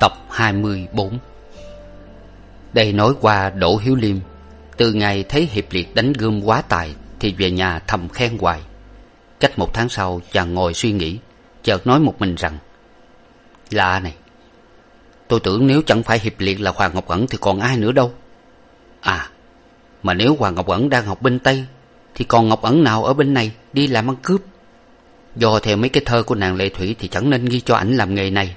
Tập 24 Đây nói qua Đỗ Hiếu Liêm, Từ ngày thấy Hiệp Liệt đánh gươm quá tài Thì về nhà thầm khen hoài. Cách một tháng sau chàng ngồi suy nghĩ, Chợt nói một mình rằng Lạ này, Tôi tưởng nếu chẳng phải Hiệp Liệt là Hoàng Ngọc Ẩn Thì còn ai nữa đâu. À Mà nếu Hoàng Ngọc Ẩn đang học bên Tây Thì còn Ngọc Ẩn nào ở bên này Đi làm ăn cướp? Do theo mấy cái thơ của nàng Lệ Thủy Thì chẳng nên ghi cho ảnh làm nghề này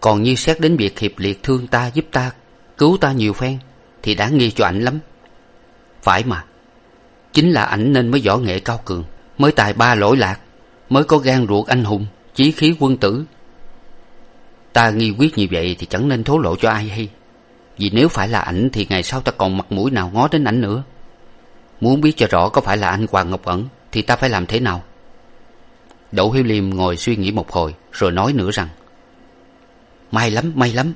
còn như xét đến việc hiệp liệt thương ta giúp ta, cứu ta nhiều phen, thì đã nghi cho ảnh lắm. Phải mà, chính là ảnh nên mới võ nghệ cao cường, mới tài ba lỗi lạc, mới có gan ruột anh hùng, chí khí quân tử. Ta nghi quyết như vậy thì chẳng nên thố lộ cho ai hay. Vì nếu phải là ảnh thì ngày sau ta còn mặt mũi nào ngó đến ảnh nữa. Muốn biết cho rõ có phải là anh hoàng ngọc ẩn thì ta phải làm thế nào. Đỗ hiếu liêm ngồi suy nghĩ một hồi, rồi nói nữa rằng may lắm may lắm.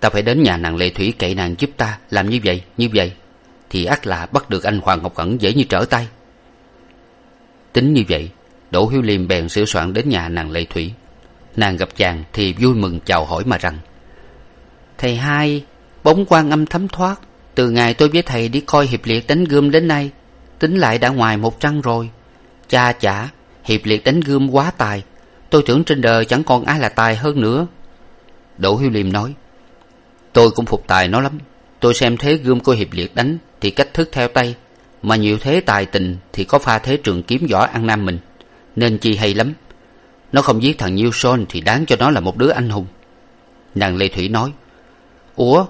Ta phải đến nhà nàng lệ thủy cậy nàng giúp ta làm như vậy như vậy. Thì ắt là bắt được anh hoàng ngọc ẩn dễ như trở tay. Tính như vậy, đỗ hiếu liêm bèn sửa soạn đến nhà nàng lệ thủy. Nàng gặp chàng thì vui mừng chào hỏi mà rằng, thầy hai, bóng quan âm thấm thoát. Từ ngày tôi với thầy đi coi hiệp liệt đánh gươm đến nay, tính lại đã ngoài một trăng rồi. Cha chả, hiệp liệt đánh gươm quá tài. Tôi tưởng trên đời chẳng còn ai là tài hơn nữa đỗ hiếu liêm nói, tôi cũng phục tài nó lắm. Tôi xem thế gươm của hiệp liệt đánh thì cách thức theo tay, mà nhiều thế tài tình thì có pha thế trường kiếm võ ăn nam mình, nên chi hay lắm. Nó không giết thằng nhiêu son thì đáng cho nó là một đứa anh hùng. Nàng lê thủy nói, ủa,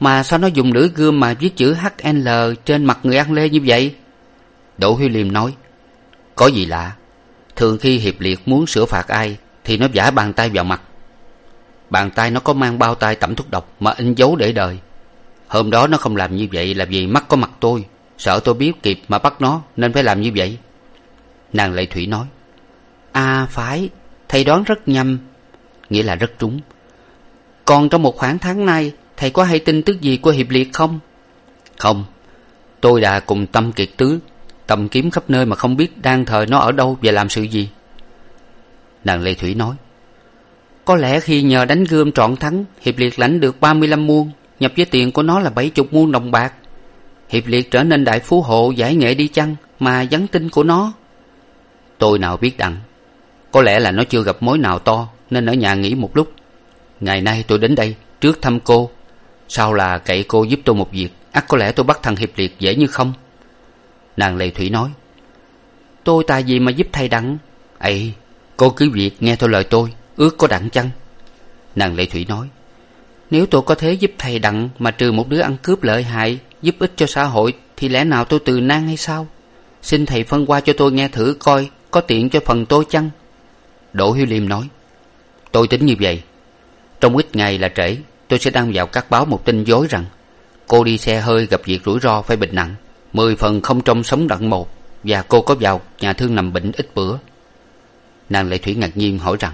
mà sao nó dùng lưỡi gươm mà viết chữ hnl trên mặt người ăn lê như vậy? Đỗ hiếu liêm nói, có gì lạ? Thường khi hiệp liệt muốn sửa phạt ai thì nó vả bàn tay vào mặt bàn tay nó có mang bao tay tẩm thuốc độc mà in dấu để đời. Hôm đó nó không làm như vậy là vì mắt có mặt tôi. Sợ tôi biết kịp mà bắt nó, nên phải làm như vậy. Nàng lệ thủy nói à phải, thầy đoán rất nhầm. Nghĩa là rất trúng còn trong một khoảng tháng nay, thầy có hay tin tức gì của hiệp liệt không? Không. Tôi đã cùng tâm kiệt tứ tầm kiếm khắp nơi mà không biết đang thời nó ở đâu và làm sự gì. Nàng lệ thủy nói có lẽ khi nhờ đánh gươm trọn thắng, hiệp liệt lãnh được ba mươi lăm muôn, nhập với tiền của nó là bảy chục muôn đồng bạc. Hiệp liệt trở nên đại phú hộ, giải nghệ đi chăng mà vắng tin của nó? Tôi nào biết đặng có lẽ là nó chưa gặp mối nào to, nên ở nhà nghỉ một lúc. Ngày nay tôi đến đây trước thăm cô. Sau là cậy cô giúp tôi một việc? Ắt có lẽ tôi bắt thằng hiệp liệt dễ như không. Nàng lệ thủy nói, tôi tài gì mà giúp thầy đặng? Ấy, cô cứ việc nghe theo lời tôi ước có đặng chăng? Nàng lệ thủy nói, nếu tôi có thế giúp thầy đặng mà trừ một đứa ăn cướp lợi hại, giúp ích cho xã hội, thì lẽ nào tôi từ nan hay sao? Xin thầy phân qua cho tôi nghe thử coi có tiện cho phần tôi chăng? Đỗ hiếu liêm nói, tôi tính như vậy. Trong ít ngày là trễ, tôi sẽ đăng vào các báo một tin dối rằng cô đi xe hơi gặp việc rủi ro phải bệnh nặng, mười phần không trong sống đặng một, và cô có vào nhà thương nằm bệnh ít bữa. Nàng lệ thủy ngạc nhiên hỏi rằng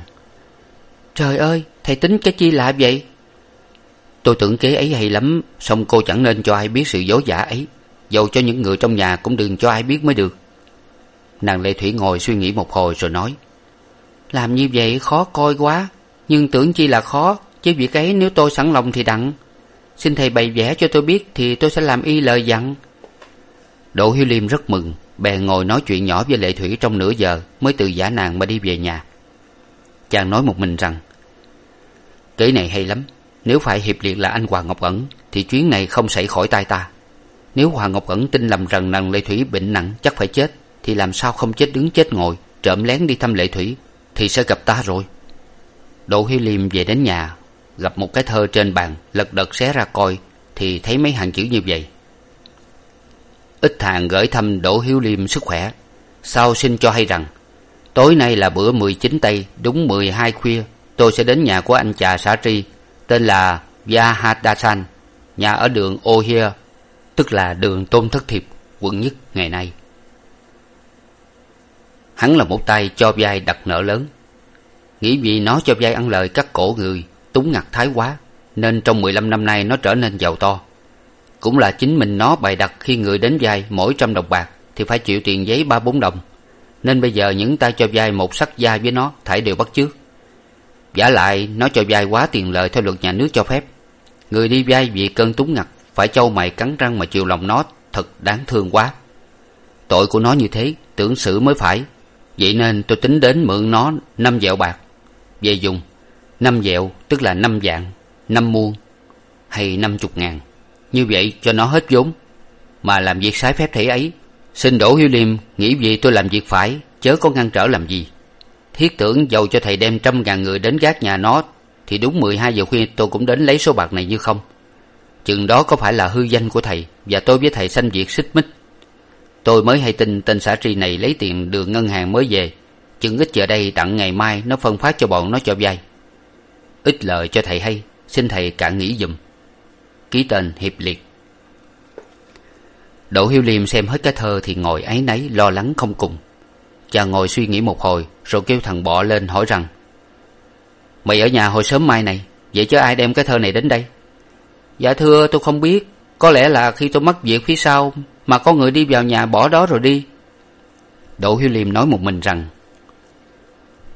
trời ơi, thầy tính cái chi lạ vậy? Tôi tưởng kế ấy hay lắm song cô chẳng nên cho ai biết sự dối giả ấy. Dầu cho những người trong nhà cũng đừng cho ai biết mới được. Nàng lệ thủy ngồi suy nghĩ một hồi rồi nói, làm như vậy khó coi quá, nhưng tưởng chi là khó, chứ việc ấy nếu tôi sẵn lòng thì đặng. Xin thầy bày vẽ cho tôi biết thì tôi sẽ làm y lời dặn. Đỗ hiếu liêm rất mừng, bèn ngồi nói chuyện nhỏ với lệ thủy trong nửa giờ, mới từ giả nàng mà đi về nhà. Chàng nói một mình rằng kế này hay lắm. Nếu phải hiệp liệt là anh hoàng ngọc ẩn, thì chuyến này không xảy khỏi tay ta. Nếu hoàng ngọc ẩn tin lầm rằng nàng lệ thủy bệnh nặng, chắc phải chết, thì làm sao không chết đứng chết ngồi, trộm lén đi thăm lệ thủy, thì sẽ gặp ta rồi. Đỗ hiếu liêm về đến nhà, gặp một cái thơ trên bàn, lật đật xé ra coi, thì thấy mấy hàng chữ như vậy. Ít hàng gửi thăm đỗ hiếu liêm sức khỏe. Sau xin cho hay rằng, tối nay là bữa mười chín tây, đúng mười hai khuya tôi sẽ đến nhà của anh chà xã tri, tên là yahadasan nhà ở đường ohia, tức là đường tôn thất thiệp, quận nhất ngày nay. Hắn là một tay cho vai đặt nợ lớn. Nghĩ vì nó cho vai ăn lời cắt cổ người, túng ngặt thái quá, nên trong mười lăm năm nay nó trở nên giàu to. Cũng là chính mình nó bày đặt khi người đến vai mỗi trăm đồng bạc thì phải chịu tiền giấy ba bốn đồng. Nên bây giờ những tay cho vai một sắc da với nó thảy đều bắt chước giả lại, nó cho vay quá tiền lời theo luật nhà nước cho phép. Người đi vay vì cơn túng ngặt, phải châu mày cắn răng mà chiều lòng nó, thật đáng thương quá. Tội của nó như thế, tưởng xử mới phải. Vậy nên tôi tính đến mượn nó năm dẹo bạc. Về dùng, năm dẹo tức là năm vạn, năm muôn, hay năm chục ngàn. Như vậy cho nó hết vốn. Mà làm việc sái phép thể ấy, xin đỗ hiếu liêm nghĩ vì tôi làm việc phải, chớ có ngăn trở làm gì thiết tưởng dầu cho thầy đem trăm ngàn người đến gác nhà nó, thì đúng mười hai giờ khuya tôi cũng đến lấy số bạc này như không. Chừng đó có phải là hư danh của thầy, và tôi với thầy sanh việc xích mích. Tôi mới hay tin tên xã tri này lấy tiền đường ngân hàng mới về. Chừng ít giờ đây tặng ngày mai, nó phân phát cho bọn nó cho vay. Ít lời cho thầy hay, xin thầy cạn nghĩ giùm. Ký tên hiệp liệt. Đỗ hiếu liêm xem hết cái thơ thì ngồi áy náy, lo lắng không cùng chàng ngồi suy nghĩ một hồi, rồi kêu thằng bọ lên hỏi rằng, mày ở nhà hồi sớm mai này, vậy chứ ai đem cái thơ này đến đây? Dạ thưa, tôi không biết. Có lẽ là khi tôi mất việc phía sau mà có người đi vào nhà bỏ đó rồi đi. Đỗ hiếu liêm nói một mình rằng,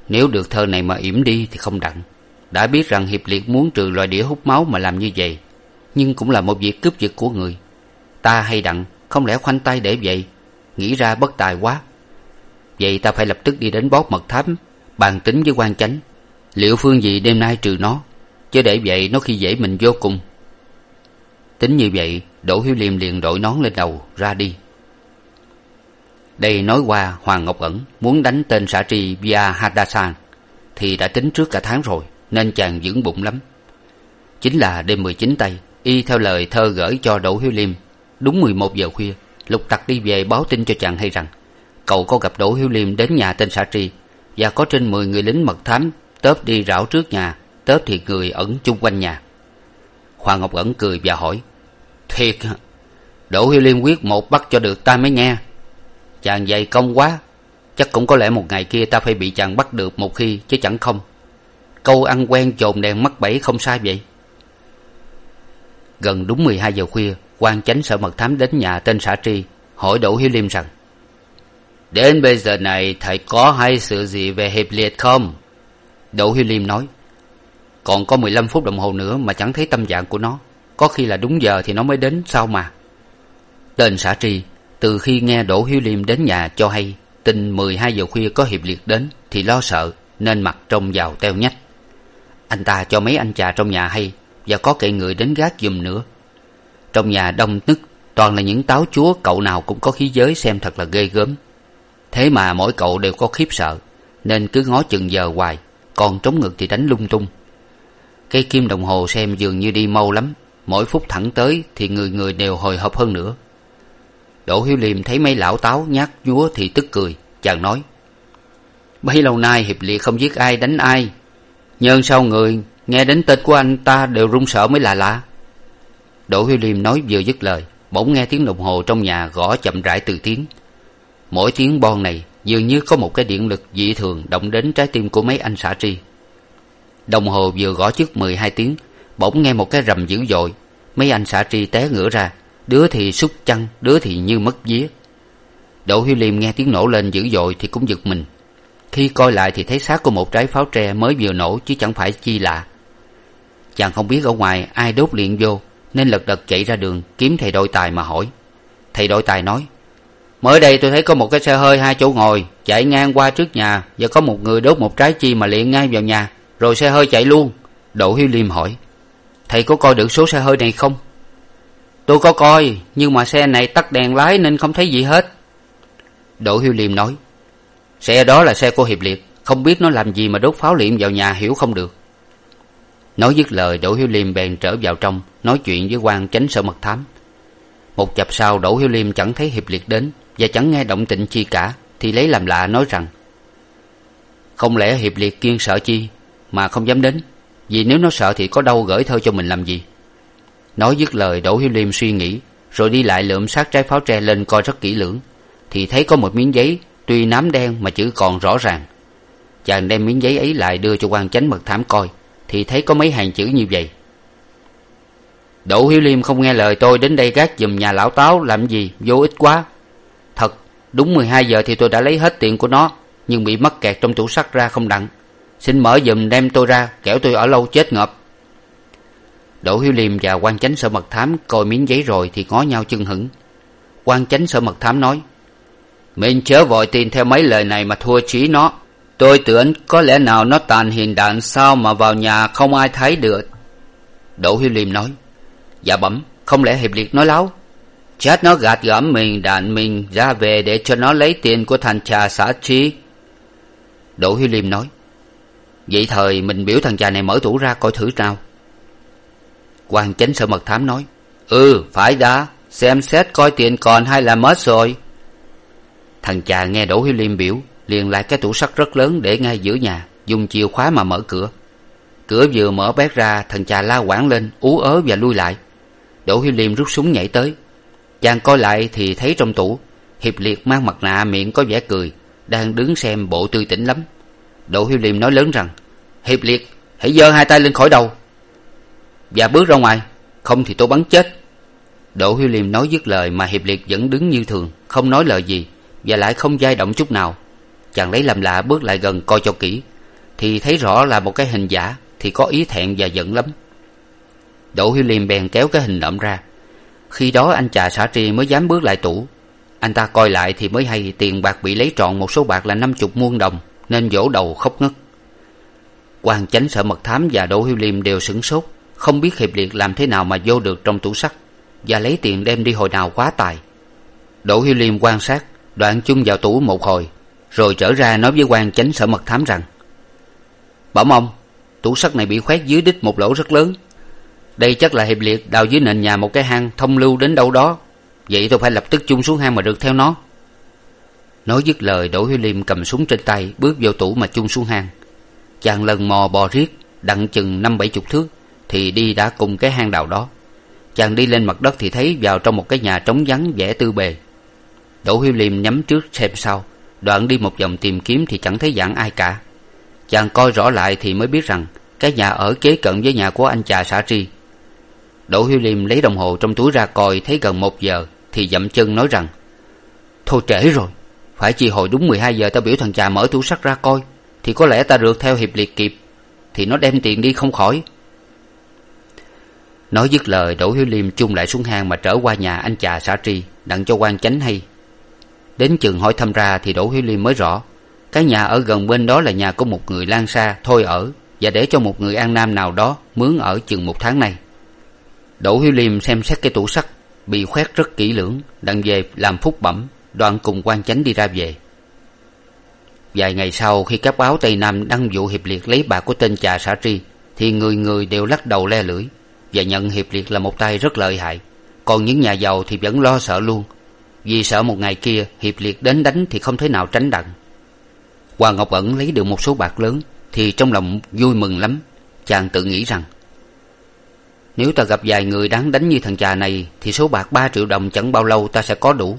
nếu được thơ này mà yểm đi thì không đặng. Đã biết rằng hiệp liệt muốn trừ loài đĩa hút máu mà làm như vậy, nhưng cũng là một việc cướp giật của người. Ta hay đặng, không lẽ khoanh tay để vậy? Nghĩ ra bất tài quá vậy ta phải lập tức đi đến bót mật thám bàn tính với quan chánh. Liệu phương gì đêm nay trừ nó? Chứ để vậy nó khi dễ mình vô cùng. Tính như vậy, đỗ hiếu liêm liền đội nón lên đầu, ra đi. Đây nói qua, hoàng ngọc ẩn muốn đánh tên xã tri via hadasan, thì đã tính trước cả tháng rồi, nên chàng vững bụng lắm. Chính là đêm mười chín tây, y theo lời thơ gửi cho đỗ hiếu liêm, đúng mười một giờ khuya, lục tặc đi về báo tin cho chàng hay rằng cậu có gặp đỗ hiếu liêm đến nhà tên xã tri và có trên mười người lính mật thám tớp đi rảo trước nhà, tớp thì người ẩn chung quanh nhà. Hoàng ngọc ẩn cười và hỏi, thiệt đỗ hiếu liêm quyết một bắt cho được ta mới nghe. Chàng dày công quá, chắc cũng có lẽ một ngày kia ta phải bị chàng bắt được một khi chứ chẳng không. Câu ăn quen chồn đèn mắc bẫy không sai vậy. Gần đúng mười hai giờ khuya, quan chánh sở mật thám đến nhà tên xã tri hỏi đỗ hiếu liêm rằng đến bây giờ này, thầy có hay sự gì về hiệp liệt không? Đỗ hiếu liêm nói, còn có mười lăm phút đồng hồ nữa mà chẳng thấy tâm trạng của nó. Có khi là đúng giờ thì nó mới đến, sao mà? Tên xã tri từ khi nghe đỗ hiếu liêm đến nhà cho hay, tin mười hai giờ khuya có hiệp liệt đến thì lo sợ, nên mặt trông vào teo nhách. Anh ta cho mấy anh trà trong nhà hay, và có kệ người đến gác giùm nữa. Trong nhà đông nức toàn là những táo chúa, cậu nào cũng có khí giới xem thật là ghê gớm thế mà mỗi cậu đều có khiếp sợ, nên cứ ngó chừng giờ hoài, còn trống ngực thì đánh lung tung. Cái kim đồng hồ xem dường như đi mau lắm, mỗi phút thẳng tới thì người người đều hồi hộp hơn nữa. Đỗ hiếu liêm thấy mấy lão táo nhát nhúa thì tức cười, chàng nói, bấy lâu nay hiệp liệt không giết ai đánh ai nhân sau người nghe đến tên của anh ta đều run sợ mới là lạ? Đỗ hiếu liêm nói vừa dứt lời, bỗng nghe tiếng đồng hồ trong nhà gõ chậm rãi từ tiếng mỗi tiếng bon này dường như có một cái điện lực dị thường động đến trái tim của mấy anh xã tri. Đồng hồ vừa gõ trước mười hai tiếng, bỗng nghe một cái rầm dữ dội. Mấy anh xã tri té ngửa ra, đứa thì sút chăn, đứa thì như mất vía. Đỗ hiếu liêm nghe tiếng nổ lên dữ dội thì cũng giật mình. Khi coi lại thì thấy xác của một trái pháo tre mới vừa nổ chứ chẳng phải chi lạ. Chàng không biết ở ngoài ai đốt liền vô, nên lật đật chạy ra đường, kiếm thầy đội tài mà hỏi. Thầy đội tài nói mới đây tôi thấy có một cái xe hơi hai chỗ ngồi, chạy ngang qua trước nhà và có một người đốt một trái chi mà liền ngay vào nhà. Rồi xe hơi chạy luôn. Đỗ hiếu liêm hỏi, thầy có coi được số xe hơi này không? Tôi có coi, nhưng mà xe này tắt đèn lái nên không thấy gì hết. Đỗ hiếu liêm nói, xe đó là xe của hiệp liệt, không biết nó làm gì mà đốt pháo liệm vào nhà hiểu không được. Nói dứt lời, đỗ hiếu liêm bèn trở vào trong, nói chuyện với quan chánh sở mật thám. Một chập sau, đỗ hiếu liêm chẳng thấy hiệp liệt đến và chẳng nghe động tịnh chi cả, thì lấy làm lạ nói rằng, không lẽ hiệp liệt kiên sợ chi mà không dám đến? Vì nếu nó sợ thì có đâu gửi thơ cho mình làm gì? Nói dứt lời, đỗ hiếu liêm suy nghĩ, rồi đi lại lượm xác trái pháo tre lên coi rất kỹ lưỡng, thì thấy có một miếng giấy tuy nám đen mà chữ còn rõ ràng. Chàng đem miếng giấy ấy lại đưa cho quan chánh mật thám coi, thì thấy có mấy hàng chữ như vậy. Đỗ hiếu liêm không nghe lời tôi đến đây gác giùm nhà lão táo, làm gì? Vô ích quá đúng mười hai giờ thì tôi đã lấy hết tiền của nó, nhưng bị mắc kẹt trong tủ sắt ra không đặng xin mở giùm đem tôi ra, kẻo tôi ở lâu chết ngợp. Đỗ hiếu liêm và quan chánh sở mật thám coi miếng giấy rồi thì ngó nhau chưng hửng. Quan chánh sở mật thám nói, mình chớ vội tin theo mấy lời này mà thua chí nó. Tôi tưởng có lẽ nào nó tàn hiền đạn sao mà vào nhà không ai thấy được. Đỗ hiếu liêm nói dạ bẩm, không lẽ hiệp liệt nói láo? Chết nó gạt gẫm mình đàn mình ra về để cho nó lấy tiền của thằng cha xã chi đỗ hiếu liêm nói, vậy thời mình biểu thằng cha này mở tủ ra coi thử nào quan chánh sở mật thám nói ừ phải đã, xem xét coi tiền còn hay là mất rồi. Thằng cha nghe đỗ hiếu liêm biểu, liền lại cái tủ sắt rất lớn để ngay giữa nhà, dùng chìa khóa mà mở cửa. Cửa vừa mở bét ra, thằng cha la quảng lên, ú ớ và lui lại. Đỗ hiếu liêm rút súng nhảy tới chàng coi lại thì thấy trong tủ, hiệp liệt mang mặt nạ miệng có vẻ cười, đang đứng xem bộ tươi tỉnh lắm. Đỗ hiếu liêm nói lớn rằng, hiệp liệt, hãy giơ hai tay lên khỏi đầu. Và bước ra ngoài, không thì tôi bắn chết. Đỗ hiếu liêm nói dứt lời mà hiệp liệt vẫn đứng như thường, không nói lời gì, và lại không dai động chút nào. Chàng lấy làm lạ bước lại gần coi cho kỹ, thì thấy rõ là một cái hình giả, thì có ý thẹn và giận lắm. Đỗ hiếu liêm bèn kéo cái hình nộm ra khi đó anh chà xả tri mới dám bước lại tủ. Anh ta coi lại thì mới hay tiền bạc bị lấy trọn một số bạc là năm chục muôn đồng, nên vỗ đầu khóc ngất. Quan chánh sợ mật thám và đỗ hiếu liêm đều sửng sốt, không biết hiệp liệt làm thế nào mà vô được trong tủ sắt và lấy tiền đem đi hồi nào quá tài. Đỗ hiếu liêm quan sát, đoạn chung vào tủ một hồi, rồi trở ra nói với quan chánh, sở mật thám rằng bẩm ông tủ sắt này bị khoét dưới đít một lỗ rất lớn đây chắc là hiệp liệt đào dưới nền nhà một cái hang thông lưu đến đâu đó. Vậy tôi phải lập tức chung xuống hang mà rượt theo nó. Nói dứt lời, đỗ hiếu liêm cầm súng trên tay, bước vô tủ mà chung xuống hang. Chàng lần mò bò riết, đặng chừng năm bảy chục thước, thì đi đã cùng cái hang đào đó. Chàng đi lên mặt đất thì thấy vào trong một cái nhà trống vắng vẻ tư bề. Đỗ hiếu liêm nhắm trước xem sau đoạn đi một vòng tìm kiếm thì chẳng thấy dạng ai cả. Chàng coi rõ lại thì mới biết rằng cái nhà ở kế cận với nhà của anh chà xã tri đỗ hiếu liêm lấy đồng hồ trong túi ra coi thấy gần một giờ, thì dậm chân nói rằng, thôi trễ rồi, phải chi hồi đúng mười hai giờ ta biểu thằng chà mở tủ sắt ra coi, thì có lẽ ta rượt theo hiệp liệt kịp, thì nó đem tiền đi không khỏi. Nói dứt lời, đỗ hiếu liêm chung lại xuống hang mà trở qua nhà anh chà xã tri, đặng cho quan chánh hay. Đến chừng hỏi thăm ra thì đỗ hiếu liêm mới rõ, cái nhà ở gần bên đó là nhà của một người lan sa thôi ở và để cho một người an nam nào đó mướn ở chừng một tháng nay đỗ hiếu liêm xem xét cái tủ sắt, bị khoét rất kỹ lưỡng đặng về làm phúc bẩm đoạn cùng quan chánh đi ra về. Vài ngày sau, khi các báo tây nam đăng vụ hiệp liệt lấy bạc của tên trà xã tri, thì người người đều lắc đầu le lưỡi và nhận hiệp liệt là một tay rất lợi hại. Còn những nhà giàu thì vẫn lo sợ luôn. Vì sợ một ngày kia hiệp liệt đến đánh thì không thể nào tránh đặng. Hoàng ngọc ẩn lấy được một số bạc lớn, thì trong lòng vui mừng lắm. Chàng tự nghĩ rằng nếu ta gặp vài người đáng đánh như thằng chà này, thì số bạc ba triệu đồng chẳng bao lâu ta sẽ có đủ.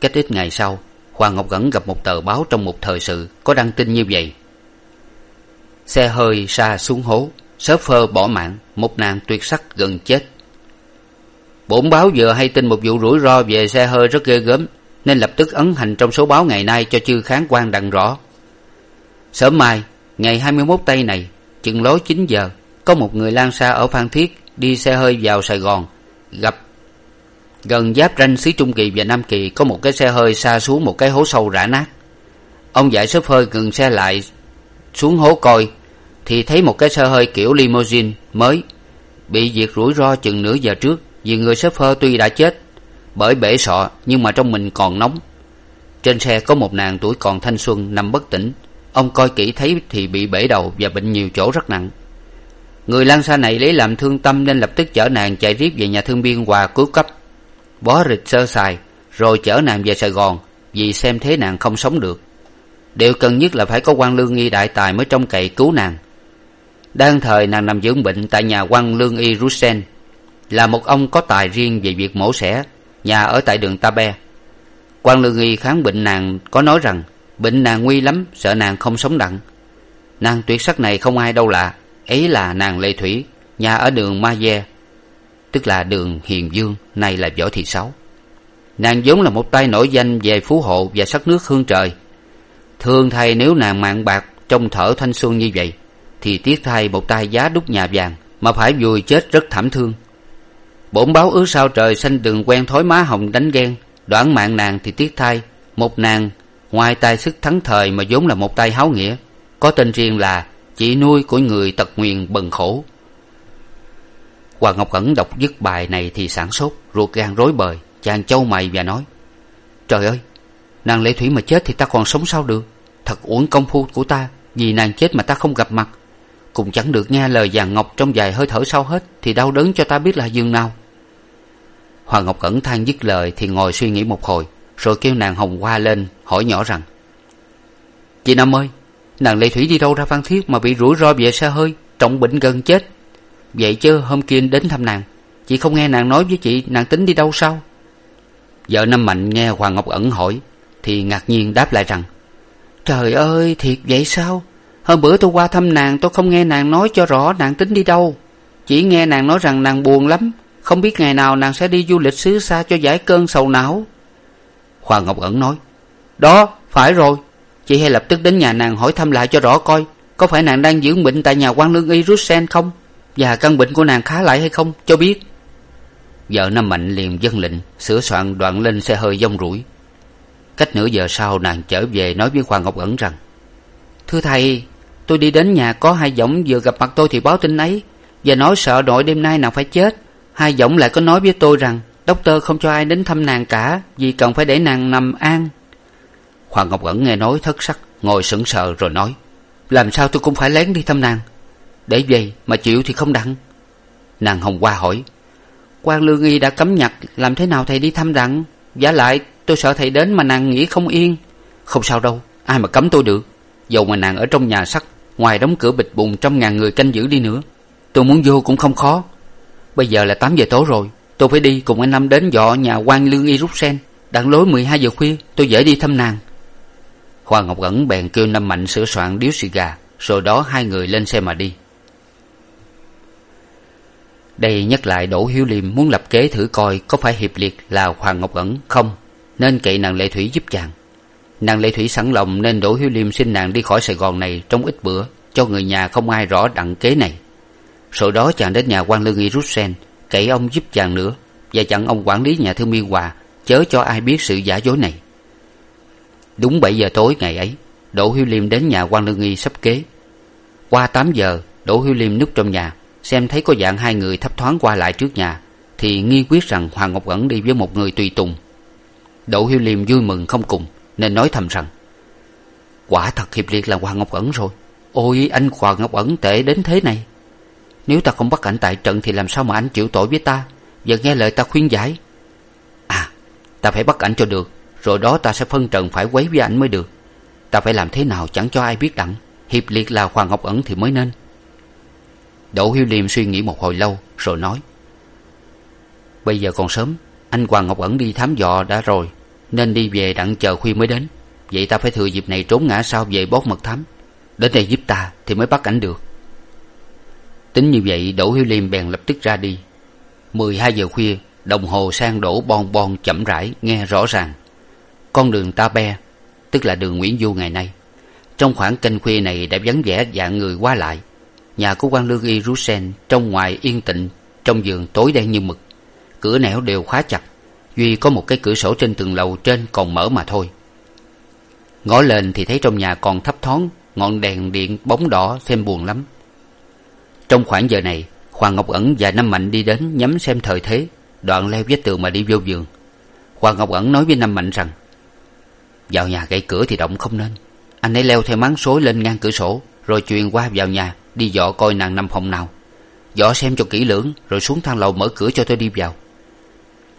Cách ít ngày sau, hoàng ngọc gẩn gặp một tờ báo trong một thời sự có đăng tin như vậy. Xe hơi xa xuống hố sớp phơ bỏ mạng, một nàng tuyệt sắc gần chết. Bổn báo vừa hay tin một vụ rủi ro về xe hơi rất ghê gớm, nên lập tức ấn hành trong số báo ngày nay cho chư kháng quan đặng rõ. Sớm mai, ngày hai mươi mốt tây này, chừng lối chín giờ có một người lang xa ở phan thiết đi xe hơi vào sài gòn, gặp gần giáp ranh xứ trung kỳ và nam kỳ, có một cái xe hơi xa xuống một cái hố sâu rã nát. Ông dạy shop hơi ngừng xe lại xuống hố coi, thì thấy một cái xe hơi kiểu limousine mới bị diệt rủi ro chừng nửa giờ trước, vì người shop hơi tuy đã chết bởi bể sọ, nhưng mà trong mình còn nóng. Trên xe có một nàng tuổi còn thanh xuân, nằm bất tỉnh. Ông coi kỹ thấy thì bị bể đầu và bệnh nhiều chỗ rất nặng người lan xa này lấy làm thương tâm nên lập tức chở nàng chạy riết về nhà thương biên hòa cứu cấp. Bó rịch sơ sài, rồi chở nàng về sài gòn, vì xem thế nàng không sống được. Điều cần nhất là phải có quan lương y đại tài mới trông cậy cứu nàng. Đang thời nàng nằm dưỡng bệnh tại nhà quan lương y russen là một ông có tài riêng về việc mổ xẻ, nhà ở tại đường ta be. Quan lương y khám bệnh nàng có nói rằng, bệnh nàng nguy lắm, sợ nàng không sống đặng. Nàng tuyệt sắc này không ai đâu lạ ấy là nàng Lê thủy, nhà ở đường ma de tức là đường hiền dương, nay là võ thị sáu. Nàng vốn là một tay nổi danh về phú hộ và sắc nước hương trời. Thường thay nếu nàng mạng bạc trong thở thanh xuân như vậy, thì tiếc thay một tay giá đúc nhà vàng mà phải vùi chết rất thảm thương. Bổn báo ứa sao trời xanh đường quen thói má hồng đánh ghen đoạn mạng nàng thì tiếc thay một nàng ngoài tài sức thắng thời mà vốn là một tay háo nghĩa. Có tên riêng là chị nuôi của người tật nguyền bần khổ. Hoàng ngọc ẩn đọc dứt bài này thì sảng sốt, ruột gan rối bời, chàng châu mày và nói, trời ơi, nàng lệ thủy mà chết thì ta còn sống sao được? Thật uổng công phu của ta, vì nàng chết mà ta không gặp mặt. Cùng chẳng được nghe lời vàng ngọc trong vài hơi thở sau hết, thì đau đớn cho ta biết là giường nào. Hoàng ngọc ẩn than dứt lời thì ngồi suy nghĩ một hồi, rồi kêu nàng hồng hoa lên, hỏi nhỏ rằng, chị năm ơi nàng lệ thủy đi đâu ra phan thiết mà bị rủi ro về xe hơi, trọng bệnh gần chết. Vậy chứ hôm kia đến thăm nàng chị không nghe nàng nói với chị nàng tính đi đâu sao? Vợ năm mạnh nghe hoàng ngọc ẩn hỏi, thì ngạc nhiên đáp lại rằng, trời ơi, thiệt vậy sao? Hôm bữa tôi qua thăm nàng, tôi không nghe nàng nói cho rõ nàng tính đi đâu. Chỉ nghe nàng nói rằng nàng buồn lắm, không biết ngày nào nàng sẽ đi du lịch xứ xa cho giải cơn sầu não. Hoàng ngọc ẩn nói, đó, phải rồi chị hãy lập tức đến nhà nàng hỏi thăm lại cho rõ coi, có phải nàng đang dưỡng bệnh tại nhà quan lương y russen không? Và căn bệnh của nàng khá lại hay không? Cho biết. Vợ năm mạnh liền dân lệnh, sửa soạn đoạn lên xe hơi dông rủi. Cách nửa giờ sau, nàng trở về nói với hoàng ngọc ẩn rằng, thưa thầy, tôi đi đến nhà có hai giọng vừa gặp mặt tôi thì báo tin ấy, và nói sợ nội đêm nay nàng phải chết. Hai giọng lại có nói với tôi rằng đốc tơ không cho ai đến thăm nàng cả, vì cần phải để nàng nằm an hoàng ngọc ẩn nghe nói thất sắc, ngồi sững sờ rồi nói, làm sao tôi cũng phải lén đi thăm nàng? Để vậy mà chịu thì không đặng. Nàng hồng hoa hỏi, quan lương y đã cấm nhặt, làm thế nào thầy đi thăm đặng? Vả lại tôi sợ thầy đến mà nàng nghĩ không yên. Không sao đâu, ai mà cấm tôi được. Dầu mà nàng ở trong nhà sắt, ngoài đóng cửa bịch bùng trăm ngàn người canh giữ đi nữa, tôi muốn vô cũng không khó. Bây giờ là tám giờ tối rồi, tôi phải đi cùng anh năm đến dọ nhà quan lương y rút sen. Đặng lối mười hai giờ khuya, tôi dễ đi thăm nàng hoàng ngọc ẩn bèn kêu năm mạnh sửa soạn điếu xì gà, rồi đó hai người lên xe mà đi. Đây nhắc lại đỗ hiếu liêm muốn lập kế thử coi có phải hiệp liệt là hoàng ngọc ẩn không, nên cậy nàng lệ thủy giúp chàng. Nàng lệ thủy sẵn lòng nên đỗ hiếu liêm xin nàng đi khỏi sài gòn này trong ít bữa, cho người nhà không ai rõ đặng kế này. Sau đó chàng đến nhà quan lương y rút sen cậy ông giúp chàng nữa, và chặn ông quản lý nhà thương miên hòa chớ cho ai biết sự giả dối này đúng bảy giờ tối ngày ấy, đỗ hiếu liêm đến nhà quan lương nghi sắp kế. Qua tám giờ, đỗ hiếu liêm núp trong nhà, xem thấy có dạng hai người thấp thoáng qua lại trước nhà, thì nghi quyết rằng hoàng ngọc ẩn đi với một người tùy tùng. Đỗ hiếu liêm vui mừng không cùng, nên nói thầm rằng, quả thật hiệp liệt là hoàng ngọc ẩn rồi. Ôi, anh hoàng ngọc ẩn tệ đến thế này. Nếu ta không bắt ảnh tại trận thì làm sao mà anh chịu tội với ta? Và nghe lời ta khuyên giải. À ta phải bắt ảnh cho được rồi đó ta sẽ phân trần phải quấy với ảnh mới được. Ta phải làm thế nào chẳng cho ai biết đặng. Hiệp liệt là hoàng ngọc ẩn thì mới nên. Đỗ hiếu liêm suy nghĩ một hồi lâu, rồi nói. Bây giờ còn sớm, anh hoàng ngọc ẩn đi thám dò đã rồi, nên đi về đặng chờ khuya mới đến. Vậy ta phải thừa dịp này trốn ngã sau về bót mật thám. Đến đây giúp ta thì mới bắt ảnh được. Tính như vậy, đỗ hiếu liêm bèn lập tức ra đi. Mười hai giờ khuya, đồng hồ sang đổ bon bon chậm rãi, nghe rõ ràng con đường ta be, tức là đường nguyễn du ngày nay. Trong khoảng canh khuya này đã vắng vẻ dạng người qua lại, nhà của quan lương y rusen trong ngoài yên tịnh trong giường tối đen như mực. Cửa nẻo đều khóa chặt, duy có một cái cửa sổ trên tường lầu trên còn mở mà thôi. Ngó lên thì thấy trong nhà còn thấp thoáng, ngọn đèn điện bóng đỏ xem buồn lắm. Trong khoảng giờ này, hoàng ngọc ẩn và năm mạnh đi đến nhắm xem thời thế, đoạn leo vách tường mà đi vô giường. Hoàng ngọc ẩn nói với năm mạnh rằng vào nhà gãy cửa thì động không nên. Anh ấy leo theo máng xối lên ngang cửa sổ, rồi truyền qua vào nhà, đi dọ coi nàng nằm phòng nào. Dọ xem cho kỹ lưỡng, rồi xuống thang lầu mở cửa cho tôi đi vào.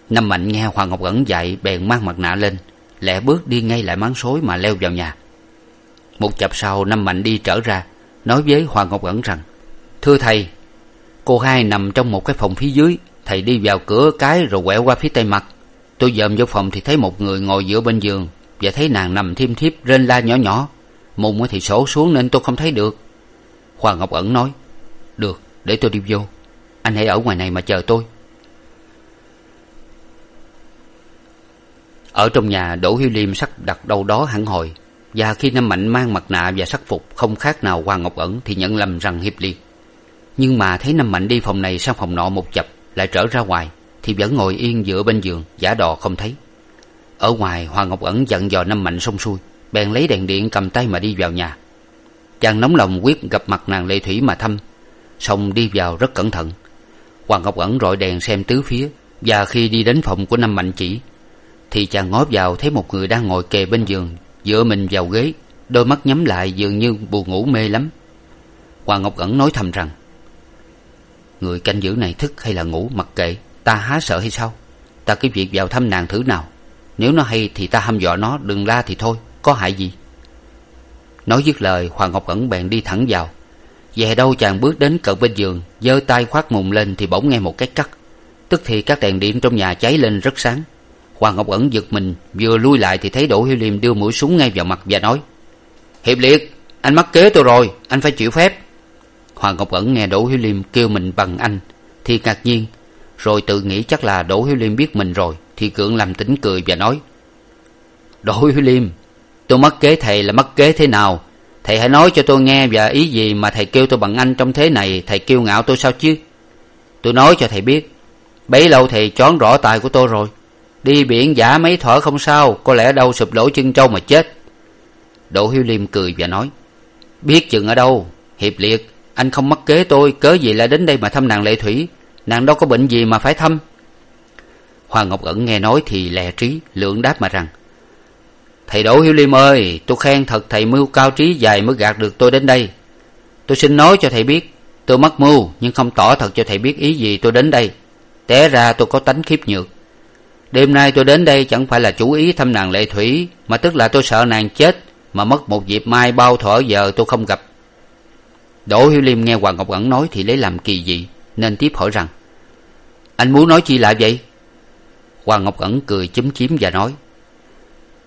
Năm mạnh nghe hoàng ngọc ẩn dạy, bèn mang mặt nạ lên, lẹ bước đi ngay lại máng xối mà leo vào nhà. Một chập sau, năm mạnh đi trở ra, nói với hoàng ngọc ẩn rằng, thưa thầy, cô hai nằm trong một cái phòng phía dưới, thầy đi vào cửa cái rồi quẹo qua phía tây mặt. Tôi dòm vô phòng thì thấy một người ngồi giữa bên giường và thấy nàng nằm thiêm thiếp rên la nhỏ nhỏ. Mùng thì sổ xuống nên tôi không thấy được. Hoàng ngọc ẩn nói, được, để tôi đi vô. Anh hãy ở ngoài này mà chờ tôi. Ở trong nhà, đỗ hiếu liêm sắp đặt đâu đó hẳn hồi và khi năm mạnh mang mặt nạ và sắc phục không khác nào hoàng ngọc ẩn thì nhận lầm rằng hiệp liệt. Nhưng mà thấy năm mạnh đi phòng này sang phòng nọ một chập, lại trở ra ngoài, thì vẫn ngồi yên dựa bên giường, giả đò không thấy ở ngoài hoàng ngọc ẩn dặn dò năm mạnh xong xuôi, bèn lấy đèn điện cầm tay mà đi vào nhà. Chàng nóng lòng quyết gặp mặt nàng lệ thủy mà thăm, xong đi vào rất cẩn thận. Hoàng ngọc ẩn rọi đèn xem tứ phía, và khi đi đến phòng của năm mạnh chỉ, thì chàng ngó vào thấy một người đang ngồi kề bên giường, dựa mình vào ghế, đôi mắt nhắm lại dường như buồn ngủ mê lắm. Hoàng ngọc ẩn nói thầm rằng, người canh giữ này thức hay là ngủ mặc kệ, ta há sợ hay sao? Ta cứ việc vào thăm nàng thử nào nếu nó hay thì ta hăm dọa nó, đừng la thì thôi, có hại gì? Nói dứt lời, hoàng ngọc ẩn bèn đi thẳng vào. Về đâu chàng bước đến cận bên giường, giơ tay khoác mùng lên thì bỗng nghe một cái cắt. Tức thì các đèn điện trong nhà cháy lên rất sáng. Hoàng ngọc ẩn giật mình, vừa lui lại thì thấy đỗ hiếu liêm đưa mũi súng ngay vào mặt và nói, hiệp liệt, anh mắc kế tôi rồi, anh phải chịu phép. Hoàng ngọc ẩn nghe đỗ hiếu liêm kêu mình bằng anh thì ngạc nhiên, rồi tự nghĩ chắc là đỗ hiếu liêm biết mình rồi thì cưỡng làm tỉnh cười và nói đỗ liêm, tôi mắc kế thầy là mắc kế thế nào? Thầy hãy nói cho tôi nghe và ý gì mà thầy kêu tôi bằng anh trong thế này, thầy kiêu ngạo tôi sao chứ? Tôi nói cho thầy biết, bấy lâu thầy chón rõ tài của tôi rồi. Đi biển giả mấy thở không sao, có lẽ đâu sụp đổ chân trâu mà chết. Đỗ hiếu liêm cười và nói, biết chừng ở đâu, hiệp liệt, anh không mắc kế tôi, cớ gì lại đến đây mà thăm nàng lệ thủy? Nàng đâu có bệnh gì mà phải thăm hoàng ngọc ẩn nghe nói thì lè trí lượng đáp mà rằng, thầy đỗ hiếu liêm ơi, tôi khen thật thầy mưu cao trí dài mới gạt được tôi đến đây. Tôi xin nói cho thầy biết, tôi mắc mưu, nhưng không tỏ thật cho thầy biết ý gì tôi đến đây. Té ra tôi có tánh khiếp nhược. Đêm nay tôi đến đây chẳng phải là chủ ý thăm nàng lệ thủy, mà tức là tôi sợ nàng chết, mà mất một dịp mai bao thuở giờ tôi không gặp. Đỗ hiếu liêm nghe hoàng ngọc ẩn nói thì lấy làm kỳ dị, nên tiếp hỏi rằng, anh muốn nói chi lạ vậy? Hoàng ngọc ẩn cười chúm chím và nói,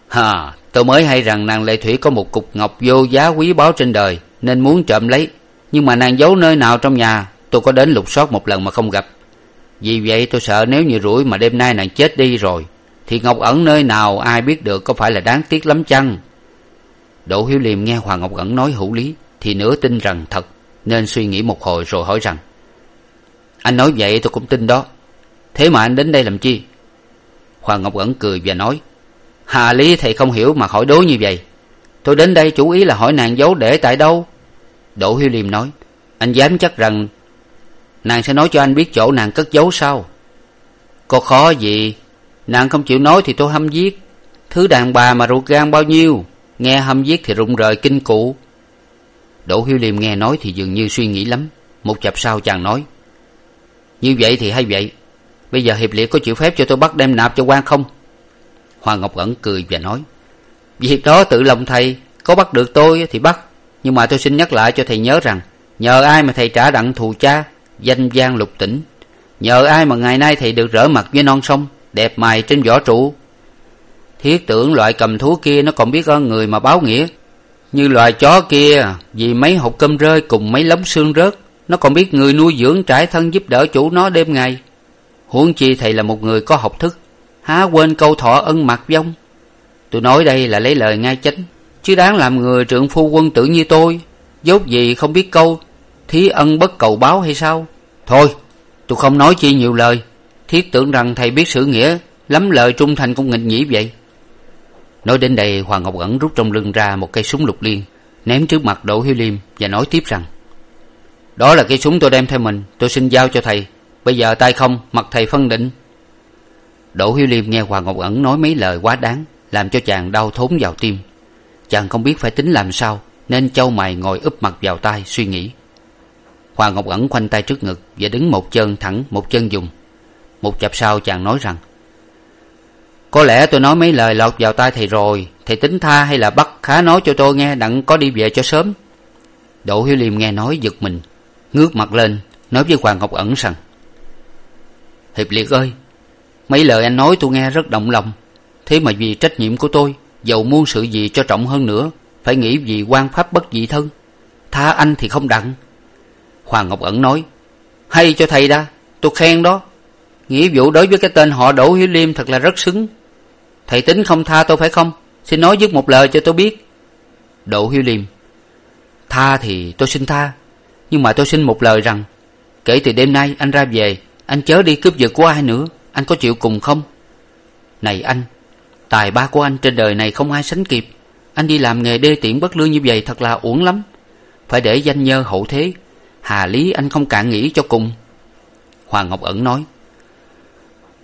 hà, tôi mới hay rằng nàng lệ thủy có một cục ngọc vô giá quý báu trên đời, nên muốn trộm lấy. Nhưng mà nàng giấu nơi nào trong nhà, tôi có đến lục soát một lần mà không gặp. Vì vậy tôi sợ nếu như rủi mà đêm nay nàng chết đi rồi, thì ngọc ẩn nơi nào ai biết được có phải là đáng tiếc lắm chăng? Đỗ hiếu liêm nghe hoàng ngọc ẩn nói hữu lý, thì nửa tin rằng thật, nên suy nghĩ một hồi rồi hỏi rằng, anh nói vậy tôi cũng tin đó. Thế mà anh đến đây làm chi? Hoàng ngọc ẩn cười và nói, hà lý thầy không hiểu mà hỏi đố như vậy. Tôi đến đây chủ ý là hỏi nàng giấu để tại đâu? Đỗ hiếu liêm nói, anh dám chắc rằng nàng sẽ nói cho anh biết chỗ nàng cất giấu sao? Có khó gì? Nàng không chịu nói thì tôi hâm giết. Thứ đàn bà mà ruột gan bao nhiêu? Nghe hâm giết thì rụng rời kinh cụ. Đỗ hiếu liêm nghe nói thì dường như suy nghĩ lắm. Một chập sau chàng nói, như vậy thì hay vậy bây giờ hiệp liệt có chịu phép cho tôi bắt đem nạp cho quan không? Hoàng ngọc ẩn cười và nói việc đó tự lòng thầy, có bắt được tôi thì bắt. Nhưng mà tôi xin nhắc lại cho thầy nhớ rằng, nhờ ai mà thầy trả đặng thù cha, danh giang lục tỉnh? Nhờ ai mà ngày nay thầy được rỡ mặt với non sông, đẹp mày trên võ trụ? Thiết tưởng loại cầm thú kia nó còn biết ơn người mà báo nghĩa. Như loài chó kia, vì mấy hộp cơm rơi cùng mấy lóng xương rớt, nó còn biết người nuôi dưỡng trải thân giúp đỡ chủ nó đêm ngày huống chi thầy là một người có học thức. Há quên câu thọ ân mặc vong tôi nói đây là lấy lời ngay chánh. Chứ đáng làm người trượng phu quân tử như tôi, dốt gì không biết câu, thí ân bất cầu báo hay sao? Thôi, tôi không nói chi nhiều lời. Thiết tưởng rằng thầy biết sự nghĩa, lắm lời trung thành cũng nghịch nhĩ vậy. Nói đến đây, hoàng ngọc ẩn rút trong lưng ra một cây súng lục liên, ném trước mặt đỗ hiếu liêm và nói tiếp rằng, đó là cây súng tôi đem theo mình, tôi xin giao cho thầy bây giờ tay không, mặt thầy phân định. Đỗ hiếu liêm nghe hoàng ngọc ẩn nói mấy lời quá đáng, làm cho chàng đau thốn vào tim. Chàng không biết phải tính làm sao, nên châu mày ngồi úp mặt vào tay suy nghĩ. Hoàng ngọc ẩn khoanh tay trước ngực và đứng một chân thẳng, một chân dùng. Một chập sau chàng nói rằng, có lẽ tôi nói mấy lời lọt vào tai thầy rồi, thầy tính tha hay là bắt khá nói cho tôi nghe, đặng có đi về cho sớm. Đỗ hiếu liêm nghe nói giật mình, ngước mặt lên, nói với hoàng ngọc ẩn rằng hiệp liệt ơi, mấy lời anh nói tôi nghe rất động lòng. Thế mà vì trách nhiệm của tôi, dầu muôn sự gì cho trọng hơn nữa, phải nghĩ vì quan pháp bất dị thân. Tha anh thì không đặng. Hoàng ngọc ẩn nói, hay cho thầy đa tôi khen đó. Nghĩa vụ đối với cái tên họ đỗ hiếu liêm thật là rất xứng. Thầy tính không tha tôi phải không? Xin nói dứt một lời cho tôi biết. Đỗ hiếu liêm, tha thì tôi xin tha, nhưng mà tôi xin một lời rằng, kể từ đêm nay anh ra về anh chớ đi cướp giật của ai nữa. Anh có chịu cùng không? Này anh, tài ba của anh trên đời này không ai sánh kịp. Anh đi làm nghề đê tiện bất lương như vậy thật là uổng lắm. Phải để danh nhơ hậu thế. Hà lý anh không cạn nghĩ cho cùng. Hoàng ngọc ẩn nói,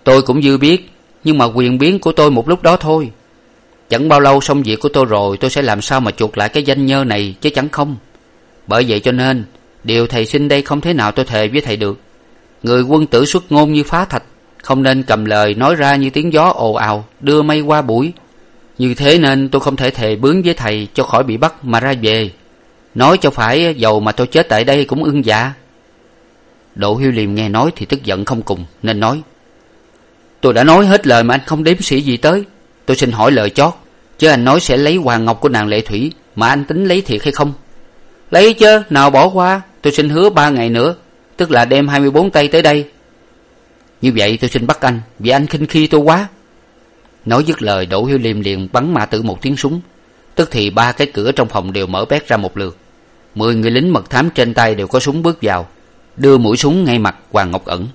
tôi cũng dư biết, nhưng mà quyền biến của tôi một lúc đó thôi. Chẳng bao lâu xong việc của tôi rồi, tôi sẽ làm sao mà chuộc lại cái danh nhơ này chứ chẳng không? Bởi vậy cho nên, điều thầy xin đây không thế nào tôi thề với thầy được người quân tử xuất ngôn như phá thạch, không nên cầm lời nói ra như tiếng gió ồ ào, đưa mây qua bụi. Như thế nên tôi không thể thề bướng với thầy cho khỏi bị bắt mà ra về. Nói cho phải, dầu mà tôi chết tại đây cũng ưng dạ. Đỗ hiếu liêm nghe nói thì tức giận không cùng, nên nói, tôi đã nói hết lời mà anh không đếm sĩ gì tới. Tôi xin hỏi lời chót, chứ anh nói sẽ lấy hoàng ngọc của nàng lệ thủy mà anh tính lấy thiệt hay không? Lấy chứ, nào bỏ qua, tôi xin hứa ba ngày nữa tức là đem hai mươi bốn tay tới đây. Như vậy tôi xin bắt anh, vì anh khinh khi tôi quá. Nói dứt lời, đỗ hiếu liêm liền bắn mã tử một tiếng súng. Tức thì ba cái cửa trong phòng đều mở bét ra một lượt. Mười người lính mật thám trên tay đều có súng bước vào, đưa mũi súng ngay mặt hoàng ngọc ẩn.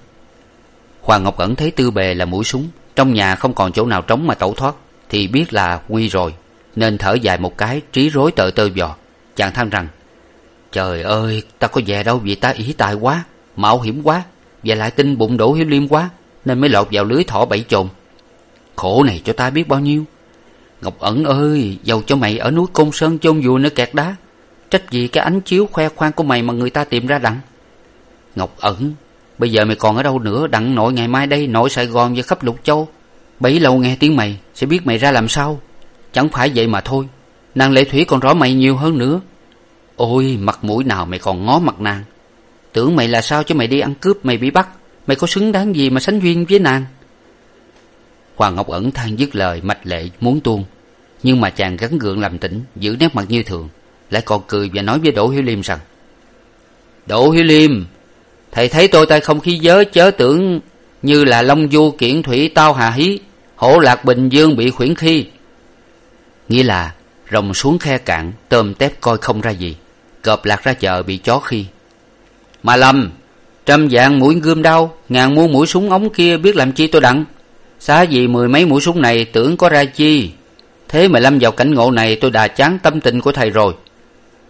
Hoàng ngọc ẩn thấy tư bề là mũi súng, trong nhà không còn chỗ nào trống mà tẩu thoát, thì biết là nguy rồi, nên thở dài một cái, trí rối tợ tơ vò. Chàng than rằng, trời ơi, ta có về đâu vì ta ý tài quá mạo hiểm quá và lại tin bụng đổ hiếu liêm quá, nên mới lọt vào lưới thỏ bảy chồn. Khổ này cho ta biết bao nhiêu? Ngọc ẩn ơi dầu cho mày ở núi côn sơn chôn vùi nơi kẹt đá. Trách gì cái ánh chiếu khoe khoang của mày mà người ta tìm ra đặng? Ngọc ẩn, bây giờ mày còn ở đâu nữa? Đặng nội ngày mai đây, nội sài gòn và khắp lục châu. Bấy lâu nghe tiếng mày, sẽ biết mày ra làm sao? Chẳng phải vậy mà thôi. Nàng lệ thủy còn rõ mày nhiều hơn nữa. Ôi, mặt mũi nào mày còn ngó mặt nàng? Tưởng mày là sao chứ mày đi ăn cướp, mày bị bắt. Mày có xứng đáng gì mà sánh duyên với nàng? Hoàng ngọc ẩn than dứt lời, mạch lệ muốn tuôn. Nhưng mà chàng gắn gượng làm tỉnh, giữ nét mặt như thường. Lại còn cười và nói với đỗ hiếu liêm rằng, đỗ hiếu liêm, thầy thấy tôi tay không khí giới chớ tưởng như là long du kiển thủy tao hà hí, hổ lạc bình dương bị khuyển khi. Nghĩa là rồng xuống khe cạn, tôm tép coi không ra gì. Cọp lạc ra chợ bị chó khi mà lầm, trăm vạn mũi gươm đau, ngàn muôn mũi súng ống kia biết làm chi tôi đặng. Xá gì mười mấy mũi súng này tưởng có ra chi. Thế mà lâm vào cảnh ngộ này tôi đà chán tâm tình của thầy rồi.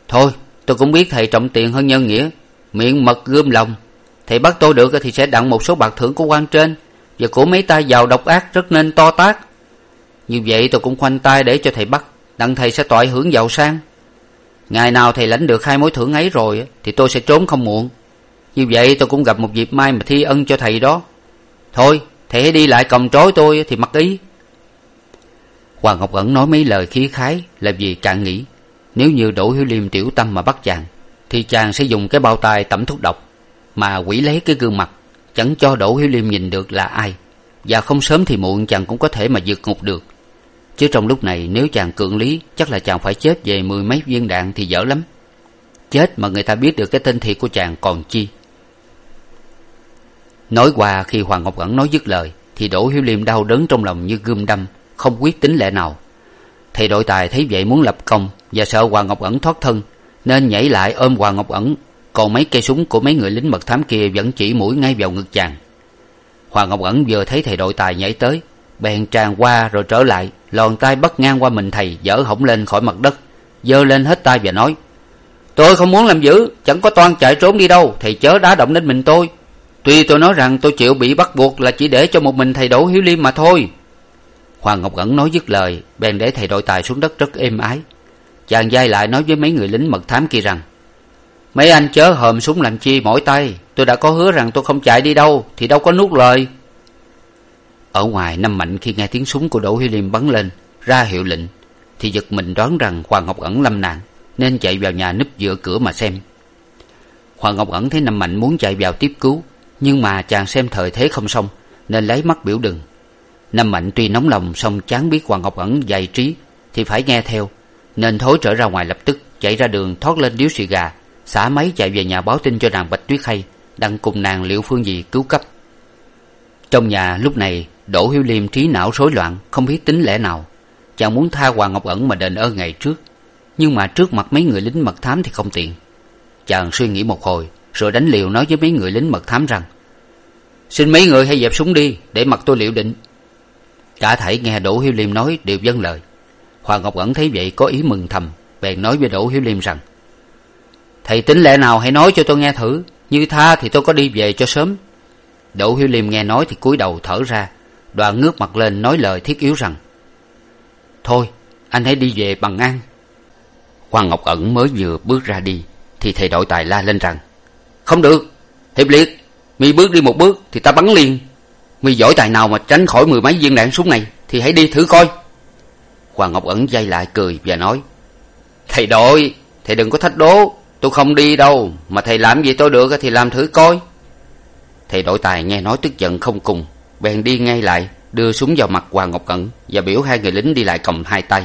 Thôi, tôi cũng biết thầy trọng tiền hơn nhân nghĩa. Miệng mật gươm lòng. Thầy bắt tôi được thì sẽ đặng một số bạc thưởng của quan trên. Và của mấy tay giàu độc ác rất nên to tát. Như vậy tôi cũng khoanh tay để cho thầy bắt. Đặng thầy sẽ toại hưởng giàu sang. Ngày nào thầy lãnh được hai mối thưởng ấy rồi thì tôi sẽ trốn không muộn như vậy tôi cũng gặp một dịp mai mà thi ân cho thầy đó. Thôi thầy hãy đi lại còng trối tôi thì mặc ý. Hoàng ngọc ẩn nói mấy lời khí khái là vì cạn nghĩ. Nếu như đỗ hiếu liêm tiểu tâm mà bắt chàng, thì chàng sẽ dùng cái bao tay tẩm thuốc độc mà quỷ lấy cái gương mặt, chẳng cho đỗ hiếu liêm nhìn được là ai. Và không sớm thì muộn chàng cũng có thể mà vượt ngục được. Chứ trong lúc này, nếu chàng cưỡng lý, chắc là chàng phải chết về mười mấy viên đạn thì dở lắm. Chết mà người ta biết được cái tên thiệt của chàng còn chi nói qua khi hoàng ngọc ẩn nói dứt lời, thì đỗ hiếu liêm đau đớn trong lòng như gươm đâm, không quyết tính lẽ nào. Thầy đội tài thấy vậy muốn lập công và sợ hoàng ngọc ẩn thoát thân, nên nhảy lại ôm hoàng ngọc ẩn, còn mấy cây súng của mấy người lính mật thám kia vẫn chỉ mũi ngay vào ngực chàng. Hoàng ngọc ẩn vừa thấy thầy đội tài nhảy tới, bèn tràn qua rồi trở lại, lòn tay bắt ngang qua mình thầy, dở hổng lên khỏi mặt đất giơ lên hết tay và nói, tôi không muốn làm dữ, chẳng có toan chạy trốn đi đâu, thầy chớ đá động đến mình tôi tuy tôi nói rằng tôi chịu bị bắt buộc là chỉ để cho một mình thầy đỗ hiếu liêm mà thôi. Hoàng ngọc ẩn nói dứt lời, bèn để thầy đội tài xuống đất rất êm ái. Chàng giai lại nói với mấy người lính mật thám kia rằng, mấy anh chớ hòm súng làm chi mỏi tay, tôi đã có hứa rằng tôi không chạy đi đâu, thì đâu có nuốt lời. Ở ngoài, năm mạnh khi nghe tiếng súng của đỗ hiếu liêm bắn lên, ra hiệu lệnh, thì giật mình đoán rằng hoàng ngọc ẩn lâm nạn, nên chạy vào nhà núp giữa cửa mà xem. Hoàng ngọc ẩn thấy năm mạnh muốn chạy vào tiếp cứu nhưng mà chàng xem thời thế không xong, nên lấy mắt biểu đừng năm mạnh tuy nóng lòng song chán biết hoàng ngọc ẩn dày trí thì phải nghe theo, nên thối trở ra ngoài lập tức, chạy ra đường thoát lên điếu xì gà, xả máy chạy về nhà báo tin cho nàng bạch tuyết hay đang cùng nàng liệu phương gì cứu cấp. Trong nhà lúc này, đỗ hiếu liêm trí não rối loạn, không biết tính lẽ nào. Chàng muốn tha hoàng ngọc ẩn mà đền ơn ngày trước, nhưng mà trước mặt mấy người lính mật thám thì không tiện. Chàng suy nghĩ một hồi rồi đánh liều nói với mấy người lính mật thám rằng, xin mấy người hãy dẹp súng đi, để mặc tôi liệu định. Cả thảy nghe đỗ hiếu liêm nói đều vâng lời. Hoàng ngọc ẩn thấy vậy có ý mừng thầm, bèn nói với đỗ hiếu liêm rằng, thầy tính lẽ nào hãy nói cho tôi nghe thử, như tha thì tôi có đi về cho sớm. Đỗ hiếu liêm nghe nói thì cúi đầu thở ra đoạn ngước mặt lên nói lời thiết yếu rằng, thôi, anh hãy đi về bằng an. Hoàng ngọc ẩn mới vừa bước ra đi thì thầy đội tài la lên rằng không được. Hiệp liệt mi bước đi một bước thì ta bắn liền. Mi giỏi tài nào mà tránh khỏi mười mấy viên đạn súng này thì hãy đi thử coi. Hoàng ngọc ẩn dây lại cười và nói, thầy đội, thầy đừng có thách đố. Tôi không đi đâu, mà thầy làm gì tôi được thì làm thử coi. Thầy đội tài nghe nói tức giận không cùng, bèn đi ngay lại, đưa súng vào mặt hoàng ngọc ẩn và biểu hai người lính đi lại cầm hai tay.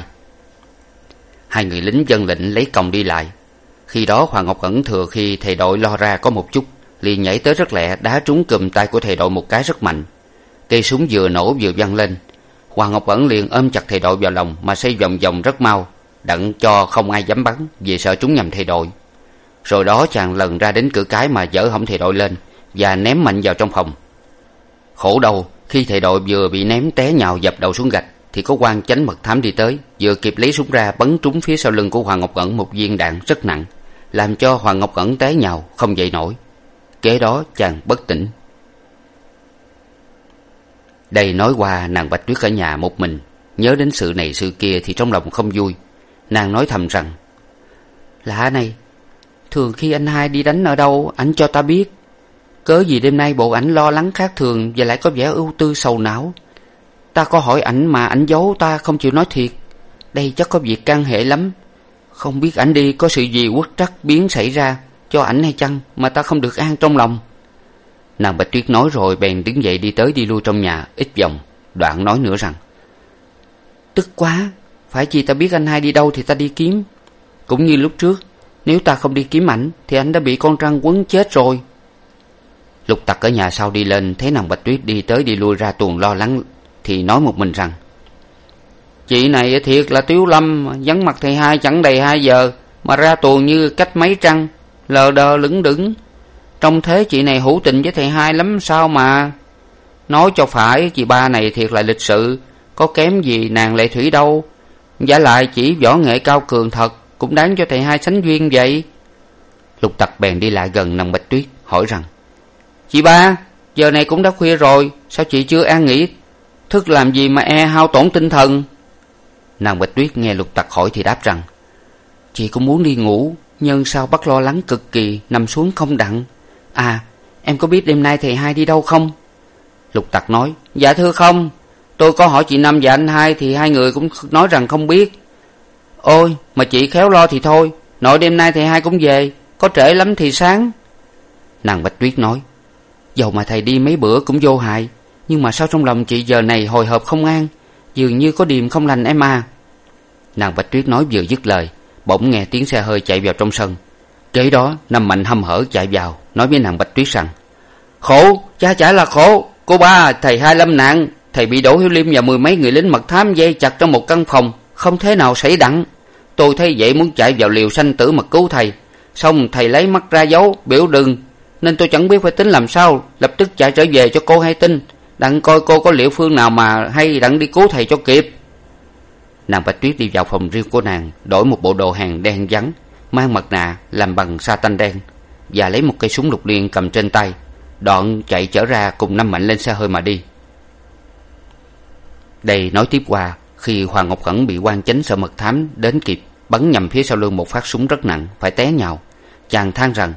Hai người lính dân lệnh lấy còng đi lại khi đó hoàng ngọc ẩn thừa khi thầy đội lo ra có một chút, liền nhảy tới rất lẹ, đá trúng cùm tay của thầy đội một cái rất mạnh. Cây súng vừa nổ vừa văng lên. Hoàng ngọc ẩn liền ôm chặt thầy đội vào lòng mà xây vòng vòng rất mau, đặng cho không ai dám bắn vì sợ trúng nhầm thầy đội. Rồi đó chàng lần ra đến cửa cái mà dở hỏng thầy đội lên và ném mạnh vào trong phòng. Khổ đầu, khi thầy đội vừa bị ném té nhào dập đầu xuống gạch, thì có quan chánh mật thám đi tới, vừa kịp lấy súng ra bắn trúng phía sau lưng của hoàng ngọc ẩn một viên đạn rất nặng làm cho hoàng ngọc ẩn té nhào, không dậy nổi. Kế đó chàng bất tỉnh. Đây nói qua, nàng bạch tuyết ở nhà một mình. Nhớ đến sự này sự kia thì trong lòng không vui. Nàng nói thầm rằng, lạ này, thường khi anh hai đi đánh ở đâu ảnh cho ta biết. Cớ gì đêm nay bộ ảnh lo lắng khác thường và lại có vẻ ưu tư sầu não? Ta có hỏi ảnh mà ảnh giấu ta không chịu nói thiệt. Đây chắc có việc can hệ lắm không biết ảnh đi có sự gì quất trắc biến xảy ra cho ảnh hay chăng mà ta không được an trong lòng. Nàng bạch tuyết nói rồi bèn đứng dậy đi tới đi lui trong nhà, ít vòng, đoạn nói nữa rằng, tức quá, phải chi ta biết anh hai đi đâu thì ta đi kiếm. Cũng như lúc trước, nếu ta không đi kiếm ảnh thì anh đã bị con trăng quấn chết rồi. Lục tặc ở nhà sau đi lên, thấy nàng bạch tuyết đi tới đi lui ra tuồng lo lắng thì nói một mình rằng chị này thiệt là tiếu lâm, vắng mặt thầy hai chẳng đầy hai giờ, mà ra tuồng như cách mấy trăng, lờ đờ lững đững. Trông thế chị này hữu tình với thầy hai lắm sao mà. Nói cho phải, chị ba này thiệt là lịch sự, có kém gì nàng lệ thủy đâu. Giả lại chỉ võ nghệ cao cường thật, cũng đáng cho thầy hai sánh duyên vậy. Lục tặc bèn đi lại gần nằm bạch tuyết, hỏi rằng, chị ba, giờ này cũng đã khuya rồi, sao chị chưa an nghỉ? Thức làm gì mà e hao tổn tinh thần? Nàng bạch tuyết nghe lục tặc hỏi thì đáp rằng, chị cũng muốn đi ngủ, nhưng sao bắt lo lắng cực kỳ, nằm xuống không đặng? À em có biết đêm nay thầy hai đi đâu không? Lục tặc nói dạ thưa không, tôi có hỏi chị năm và anh hai thì hai người cũng nói rằng không biết. Ôi, mà chị khéo lo thì thôi, nội đêm nay thầy hai cũng về, có trễ lắm thì sáng. Nàng bạch tuyết nói, dầu mà thầy đi mấy bữa cũng vô hại, nhưng mà sao trong lòng chị giờ này hồi hộp không an? Dường như có điềm không lành em à. Nàng bạch tuyết nói vừa dứt lời, bỗng nghe tiếng xe hơi chạy vào trong sân. Kế đó năm mạnh hăm hở chạy vào, nói với nàng bạch tuyết rằng, khổ, cha chả là khổ. Cô ba, thầy hai lâm nạn, thầy bị đỗ hiếu liêm và mười mấy người lính mật thám dây chặt trong một căn phòng, không thế nào xảy đặng. Tôi thấy vậy muốn chạy vào liều sanh tử mà cứu thầy. Xong thầy lấy mắt ra dấu biểu đừng, nên tôi chẳng biết phải tính làm sao, lập tức chạy trở về cho cô hay tin đặng coi cô có liệu phương nào mà hay đặng đi cứu thầy cho kịp. Nàng bạch tuyết đi vào phòng riêng của nàng, đổi một bộ đồ hàng đen vắng, mang mặt nạ làm bằng sa tanh đen, và lấy một cây súng lục liên cầm trên tay, đoạn chạy trở ra cùng năm mạnh lên xe hơi mà đi. Đây nói tiếp qua, khi hoàng ngọc cẩn bị quan chánh sợ mật thám đến kịp, bắn nhầm phía sau lưng một phát súng rất nặng, phải té nhào. Chàng than rằng,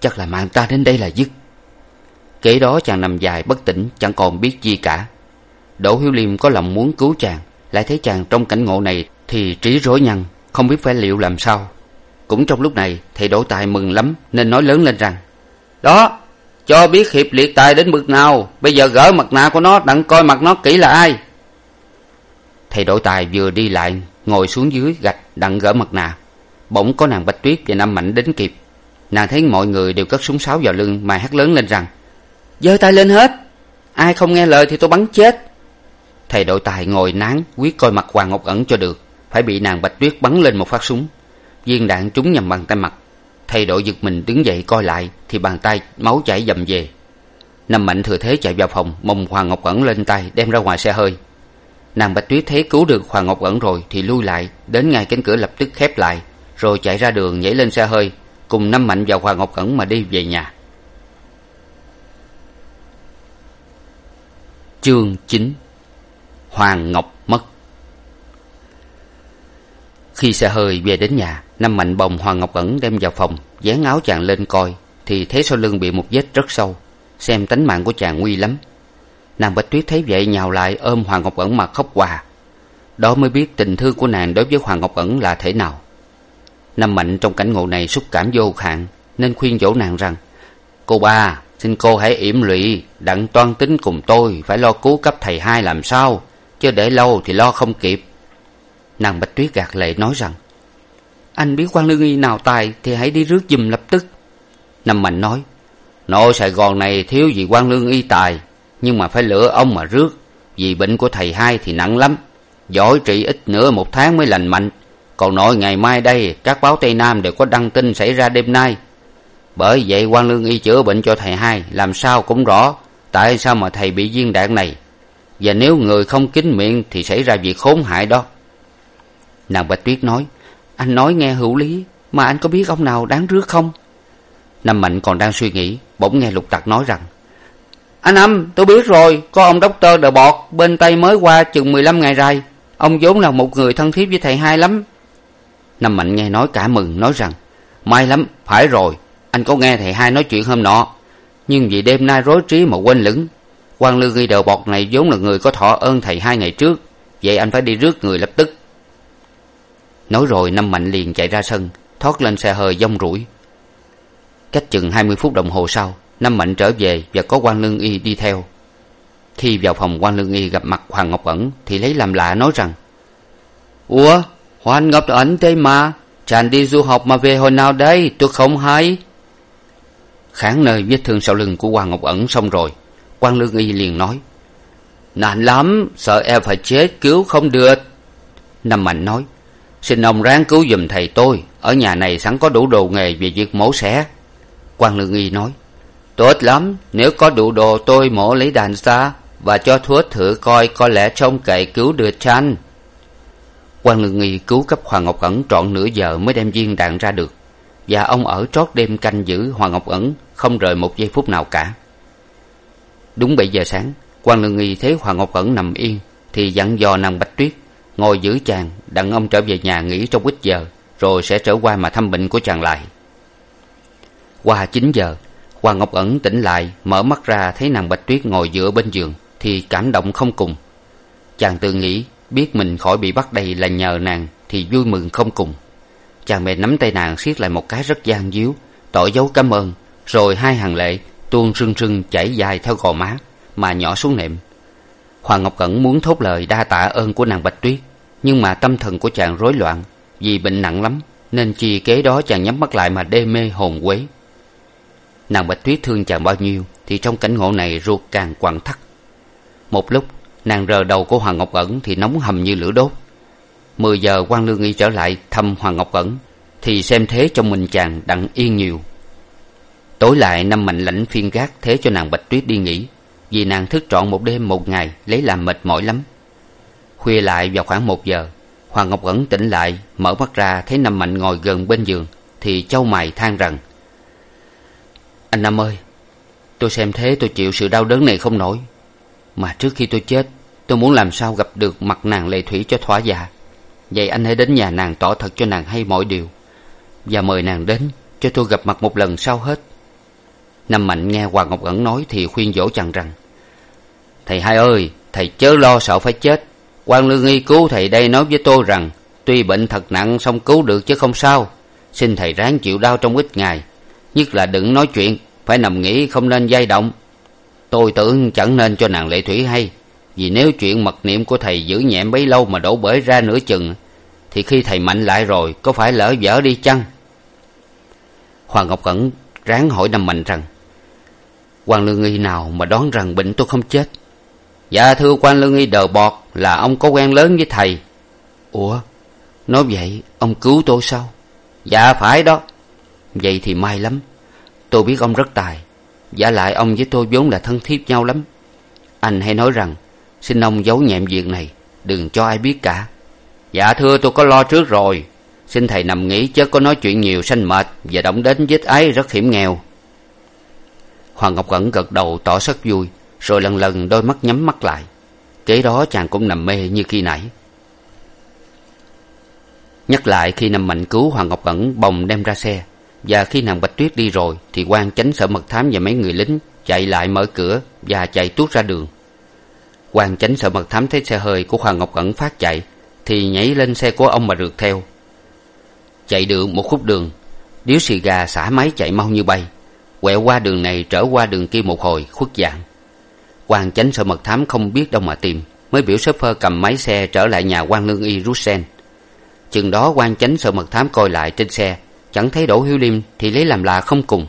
chắc là mạng ta đến đây là dứt kế đó chàng nằm dài bất tỉnh, chẳng còn biết gì cả. Đỗ hiếu liêm có lòng muốn cứu chàng, lại thấy chàng trong cảnh ngộ này thì trí rối nhăn không biết phải liệu làm sao. Cũng trong lúc này, thầy đỗ tài mừng lắm, nên nói lớn lên rằng, đó, cho biết hiệp liệt tài đến bực nào, bây giờ gỡ mặt nạ của nó, đặng coi mặt nó kỹ là ai. Thầy đỗ tài vừa đi lại, ngồi xuống dưới gạch đặng gỡ mặt nạ. Bỗng có nàng bạch tuyết và Nam mạnh đến kịp. Nàng thấy mọi người đều cất súng sáo vào lưng, mà hét lớn lên rằng giơ tay lên hết. Ai không nghe lời thì tôi bắn chết. Thầy đội tài ngồi nán, quyết coi mặt hoàng ngọc ẩn cho được. Phải bị nàng bạch tuyết bắn lên một phát súng. Viên đạn trúng nhầm bàn tay mặt. Thầy đội giật mình đứng dậy coi lại, thì bàn tay máu chảy dầm về. Năm mạnh thừa thế chạy vào phòng, mong hoàng ngọc ẩn lên tay đem ra ngoài xe hơi. Nàng bạch tuyết thấy cứu được hoàng ngọc ẩn rồi thì lui lại, đến ngay cánh cửa lập tức khép lại, rồi chạy ra đường nhảy lên xe hơi, cùng năm mạnh và hoàng ngọc ẩn mà đi về nhà. Chương chín, hoàng ngọc mất. Khi xe hơi về đến nhà, năm mạnh bồng hoàng ngọc ẩn đem vào phòng, dán áo chàng lên coi, thì thấy sau lưng bị một vết rất sâu, xem tánh mạng của chàng nguy lắm. Nàng bạch tuyết thấy vậy nhào lại ôm hoàng ngọc ẩn mà khóc hòa. Đó mới biết tình thương của nàng đối với hoàng ngọc ẩn là thế nào. Năm mạnh trong cảnh ngộ này xúc cảm vô hạn, nên khuyên dỗ nàng rằng, cô ba xin cô hãy yểm lụy, đặng toan tính cùng tôi phải lo cứu cấp thầy hai làm sao, chứ để lâu thì lo không kịp. Nàng bạch tuyết gạt lệ nói rằng, anh biết quan lương y nào tài thì hãy đi rước giùm lập tức. Năm mạnh nói, nội sài gòn này thiếu gì quan lương y tài, nhưng mà phải lựa ông mà rước, vì bệnh của thầy hai thì nặng lắm, giỏi trị ít nữa một tháng mới lành mạnh. Còn nội ngày mai đây, các báo tây nam đều có đăng tin xảy ra đêm nay bởi vậy quan lương y chữa bệnh cho thầy hai, làm sao cũng rõ tại sao mà thầy bị viên đạn này. Và nếu người không kín miệng thì xảy ra việc khốn hại đó. Nàng bạch tuyết nói, anh nói nghe hữu lý, mà anh có biết ông nào đáng rước không? Năm mạnh còn đang suy nghĩ, bỗng nghe lục tặc nói rằng, anh âm, tôi biết rồi, có ông đốc tơ đờ bọt bên tây mới qua chừng mười lăm ngày rày ông vốn là một người thân thiết với thầy hai lắm. Năm mạnh nghe nói cả mừng, nói rằng, may lắm, phải rồi anh có nghe thầy hai nói chuyện hôm nọ. Nhưng vì đêm nay rối trí mà quên lửng. Quan lương nghi đầu bọt này vốn là người có thọ ơn thầy hai ngày trước. Vậy anh phải đi rước người lập tức. Nói rồi, năm mạnh liền chạy ra sân, thoát lên xe hơi dông rủi. Cách chừng hai mươi phút đồng hồ sau, năm mạnh trở về và có quan lương y đi theo. Khi vào phòng quan lương y gặp mặt hoàng ngọc ẩn, thì lấy làm lạ nói rằng, ủa hoàng ngọc ẩn đây mà? Chàng đi du học mà về hồi nào đây? Tôi không hay kháng nơi vết thương sau lưng của hoàng ngọc ẩn xong rồi quan lương y liền nói nạn lắm, sợ em phải chết cứu không được. Năm mạnh nói, xin ông ráng cứu giùm thầy tôi, ở nhà này sẵn có đủ đồ nghề về việc mổ xẻ. Quan lương y nói, tốt lắm, nếu có đủ đồ tôi mổ lấy đàn ra và cho thuốc thử coi có lẽ trông cậy cứu được chăng. Quan lương nghi cứu cấp hoàng ngọc ẩn trọn nửa giờ mới đem viên đạn ra được. Và ông ở trót đêm canh giữ hoàng ngọc ẩn không rời một giây phút nào cả. Đúng bảy giờ sáng quan lương nghi thấy hoàng ngọc ẩn nằm yên, thì dặn dò nàng bạch tuyết, ngồi giữ chàng, đặng ông trở về nhà nghỉ trong ít giờ, rồi sẽ trở qua mà thăm bệnh của chàng lại. Qua chín giờ, hoàng ngọc ẩn tỉnh lại, mở mắt ra thấy nàng bạch tuyết ngồi dựa bên giường, thì cảm động không cùng. Chàng tự nghĩ, biết mình khỏi bị bắt đây là nhờ nàng, thì vui mừng không cùng. Chàng bèn nắm tay nàng siết lại một cái rất gian díu, tỏ dấu cảm ơn rồi hai hàng lệ tuôn rưng rưng chảy dài theo gò má mà nhỏ xuống nệm. Hoàng ngọc cẩn muốn thốt lời đa tạ ơn của nàng bạch tuyết, nhưng mà tâm thần của chàng rối loạn vì bệnh nặng lắm, nên chi kế đó chàng nhắm mắt lại mà đê mê hồn quế. Nàng bạch tuyết thương chàng bao nhiêu thì trong cảnh ngộ này ruột càng quặn thắt. Một lúc, nàng rờ đầu của hoàng ngọc ẩn thì nóng hầm như lửa đốt. Mười giờ quan lương y trở lại thăm hoàng ngọc ẩn thì xem thế trong mình chàng đặng yên nhiều tối lại năm mạnh lãnh phiên gác thế cho nàng bạch tuyết đi nghỉ, vì nàng thức trọn một đêm một ngày, lấy làm mệt mỏi lắm. Khuya lại vào khoảng một giờ, hoàng ngọc ẩn tỉnh lại, mở mắt ra thấy năm mạnh ngồi gần bên giường, thì châu mày than rằng, anh năm ơi, tôi xem thế tôi chịu sự đau đớn này không nổi. Mà trước khi tôi chết, tôi muốn làm sao gặp được mặt nàng lệ thủy cho thỏa dạ. Vậy anh hãy đến nhà nàng tỏ thật cho nàng hay mọi điều, và mời nàng đến cho tôi gặp mặt một lần sau hết năm mạnh nghe hoàng ngọc ẩn nói thì khuyên dỗ chàng rằng, thầy hai ơi, thầy chớ lo sợ phải chết. Quan lương y cứu thầy đây nói với tôi rằng, tuy bệnh thật nặng song cứu được chứ không sao. Xin thầy ráng chịu đau trong ít ngày. Nhất là đừng nói chuyện, phải nằm nghỉ không nên dây động. Tôi tưởng chẳng nên cho nàng lệ thủy hay, vì nếu chuyện mật niệm của thầy giữ nhẹm bấy lâu mà đổ bể ra nửa chừng, thì khi thầy mạnh lại rồi, có phải lỡ dở đi chăng? Hoàng ngọc cẩn ráng hỏi năm mạnh rằng quan lương y nào mà đoán rằng bệnh tôi không chết? Dạ thưa quan lương y đờ bọt là ông có quen lớn với thầy. Ủa, nói vậy ông cứu tôi sao? Dạ phải đó. Vậy thì may lắm. Tôi biết ông rất tài. Giả lại ông với tôi vốn là thân thiết nhau lắm. Anh hay nói rằng, xin ông giấu nhẹm việc này, đừng cho ai biết cả. Dạ thưa, tôi có lo trước rồi. Xin thầy nằm nghỉ, chớ có nói chuyện nhiều, sanh mệt và động đến vết ái rất hiểm nghèo hoàng ngọc ẩn gật đầu tỏ rất vui, rồi lần lần đôi mắt nhắm mắt lại. Kế đó chàng cũng nằm mê như khi nãy. Nhắc lại khi nằm mạnh cứu, hoàng ngọc ẩn bồng đem ra xe. Và khi nàng bạch tuyết đi rồi, thì quan chánh sở mật thám và mấy người lính chạy lại mở cửa và chạy tuốt ra đường. Quan chánh sở mật thám thấy xe hơi của hoàng ngọc ẩn phát chạy, thì nhảy lên xe của ông mà rượt theo. Chạy được một khúc đường, điếu xì gà xả máy chạy mau như bay quẹo qua đường này trở qua đường kia một hồi, khuất dạng. Quan chánh sợ mật thám không biết đâu mà tìm, mới biểu s phơ cầm máy xe trở lại nhà quan lương y russen chừng đó, quan chánh sợ mật thám coi lại trên xe, chẳng thấy đỗ hiếu liêm thì lấy làm lạ không cùng.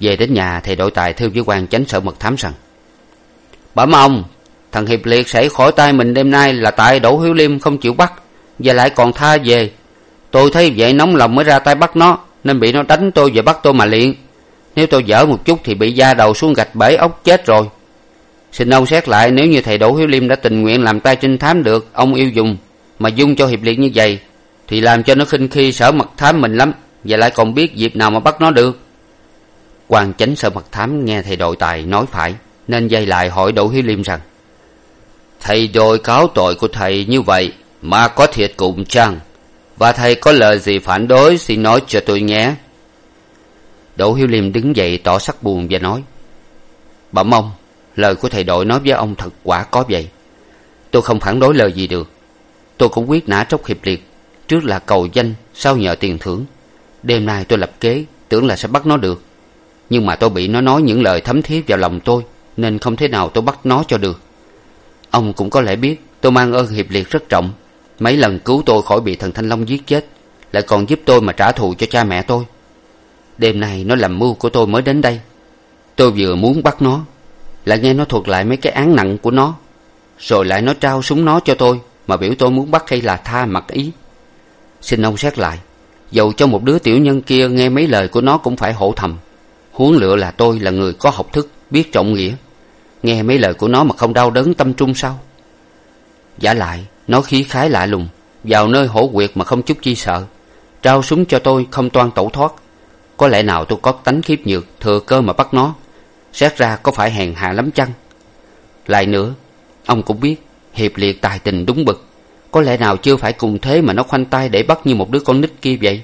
Về đến nhà, thầy đội tài thêu với quan chánh sợ mật thám rằng bẩm ông, thằng hiệp liệt xảy khỏi tay mình đêm nay là tại đỗ hiếu liêm không chịu bắt, và lại còn tha về. Tôi thấy vậy nóng lòng mới ra tay bắt nó, nên bị nó đánh tôi và bắt tôi mà liền nếu tôi dở một chút thì bị da đầu xuống gạch bể ốc chết rồi. Xin ông xét lại, nếu như thầy đỗ hiếu liêm đã tình nguyện làm tay trinh thám được ông yêu dùng mà dung cho hiệp liệt như vậy, thì làm cho nó khinh khi sở mật thám mình lắm, và lại còn biết dịp nào mà bắt nó được. Quan chánh sở mật thám nghe thầy đội tài nói phải, nên dây lại hỏi đỗ hiếu liêm rằng, thầy đội cáo tội của thầy như vậy mà có thiệt cụm chăng? Và thầy có lời gì phản đối, xin nói cho tôi nghe đỗ hiếu liêm đứng dậy tỏ sắc buồn và nói, bẩm ông, lời của thầy đội nói với ông thật quả có vậy. Tôi không phản đối lời gì được. Tôi cũng quyết nã tróc hiệp liệt, trước là cầu danh, sau nhờ tiền thưởng. Đêm nay tôi lập kế, tưởng là sẽ bắt nó được. Nhưng mà tôi bị nó nói những lời thấm thiết vào lòng tôi, nên không thể nào tôi bắt nó cho được. Ông cũng có lẽ biết, tôi mang ơn hiệp liệt rất trọng. Mấy lần cứu tôi khỏi bị thần thanh long giết chết, lại còn giúp tôi mà trả thù cho cha mẹ tôi đêm nay nó làm mưu của tôi mới đến đây. Tôi vừa muốn bắt nó, lại nghe nó thuật lại mấy cái án nặng của nó, rồi lại nó trao súng nó cho tôi, mà biểu tôi muốn bắt hay là tha mặc ý. Xin ông xét lại, dầu cho một đứa tiểu nhân kia nghe mấy lời của nó cũng phải hổ thầm. Huống lựa là tôi là người có học thức, biết trọng nghĩa. Nghe mấy lời của nó mà không đau đớn tâm trung sao? Giả lại, nó khí khái lạ lùng, vào nơi hổ quyệt mà không chút chi sợ, trao súng cho tôi không toan tẩu thoát có lẽ nào tôi có tánh khiếp nhược thừa cơ mà bắt nó? Xét ra có phải hèn hạ lắm chăng? Lại nữa, ông cũng biết, hiệp liệt tài tình đúng bực. Có lẽ nào chưa phải cùng thế mà nó khoanh tay để bắt như một đứa con nít kia vậy?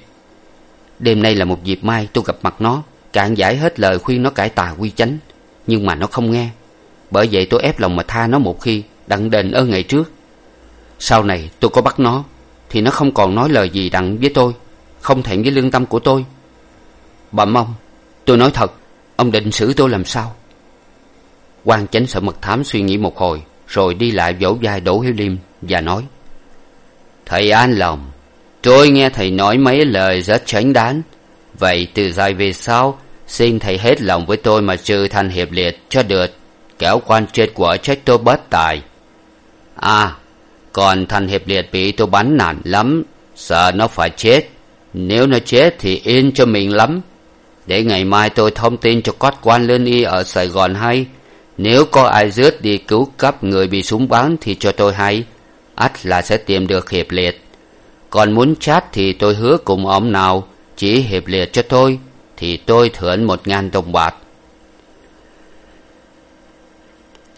Đêm nay là một dịp mai tôi gặp mặt nó, cạn giải hết lời khuyên nó cải tà quy chánh. Nhưng mà nó không nghe. Bởi vậy tôi ép lòng mà tha nó một khi đặng đền ơn ngày trước. Sau này tôi có bắt nó, thì nó không còn nói lời gì đặng với tôi, không thẹn với lương tâm của tôi bẩm ông tôi nói thật, ông định xử tôi làm sao? Quan chánh sợ mật thám suy nghĩ một hồi, rồi đi lại vỗ vai đỗ hiếu liêm và nói, thầy an lòng, tôi nghe thầy nói mấy lời rất chánh đáng. Vậy từ giờ về sau, xin thầy hết lòng với tôi mà trừ thành hiệp liệt cho được kéo quan chết của trách tôi bất tài. À còn thành hiệp liệt bị tôi bắn nản lắm, sợ nó phải chết. Nếu nó chết thì yên cho mình lắm để ngày mai tôi thông tin cho các quan lương y ở sài gòn hay. Nếu có ai rước đi cứu cấp người bị súng bắn thì cho tôi hay. Ắt là sẽ tìm được hiệp liệt. Còn muốn chát thì tôi hứa cùng ông nào chỉ hiệp liệt cho tôi, thì tôi thưởng một ngàn đồng bạc.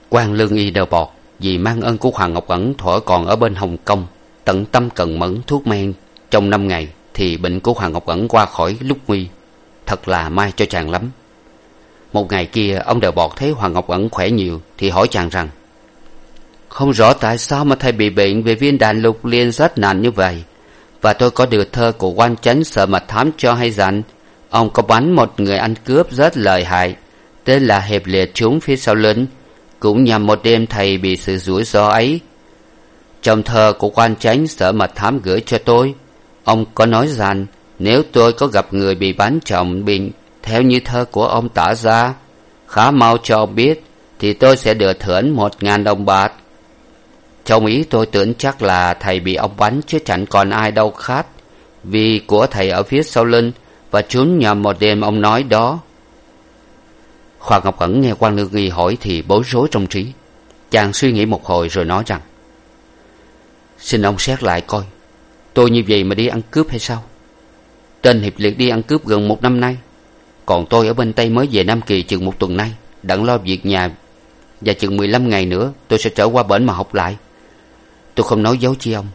Quan lương y đờ bọt vì mang ơn của hoàng ngọc ẩn thuở còn ở bên hồng kông, tận tâm cần mẫn thuốc men. Trong năm ngày thì bệnh của hoàng ngọc ẩn qua khỏi lúc nguy thật là may cho chàng lắm. Một ngày kia, ông đều bọt thấy hoàng ngọc ẩn khỏe nhiều, thì hỏi chàng rằng, không rõ tại sao mà thầy bị bệnh về viên đạn lục liên rất nặng như vậy? Và tôi có được thơ của quan chánh sợ mà thám cho hay rằng ông có bắn một người ăn cướp rất lợi hại, tên là hiệp liệt chúng phía sau lưng, cũng nhằm một đêm thầy bị sự rủi ro ấy. Trong thơ của quan chánh sở mật thám gửi cho tôi, ông có nói rằng nếu tôi có gặp người bị bắn trọng bình, theo như thơ của ông tả ra, khá mau cho ông biết, thì tôi sẽ được thưởng một ngàn đồng bạc. Trong ý tôi tưởng chắc là thầy bị ông bắn chứ chẳng còn ai đâu khác, vì của thầy ở phía sau lưng, và trốn nhầm một đêm ông nói đó. Khoa ngọc ẩn nghe quan lương nghi hỏi thì bối rối trong trí. Chàng suy nghĩ một hồi rồi nói rằng, xin ông xét lại coi, tôi như vậy mà đi ăn cướp hay sao? Tên hiệp liệt đi ăn cướp gần một năm nay. Còn tôi ở bên tây mới về nam kỳ chừng một tuần nay, đặng lo việc nhà và chừng mười lăm ngày nữa tôi sẽ trở qua bển mà học lại. Tôi không nói dấu chi ông.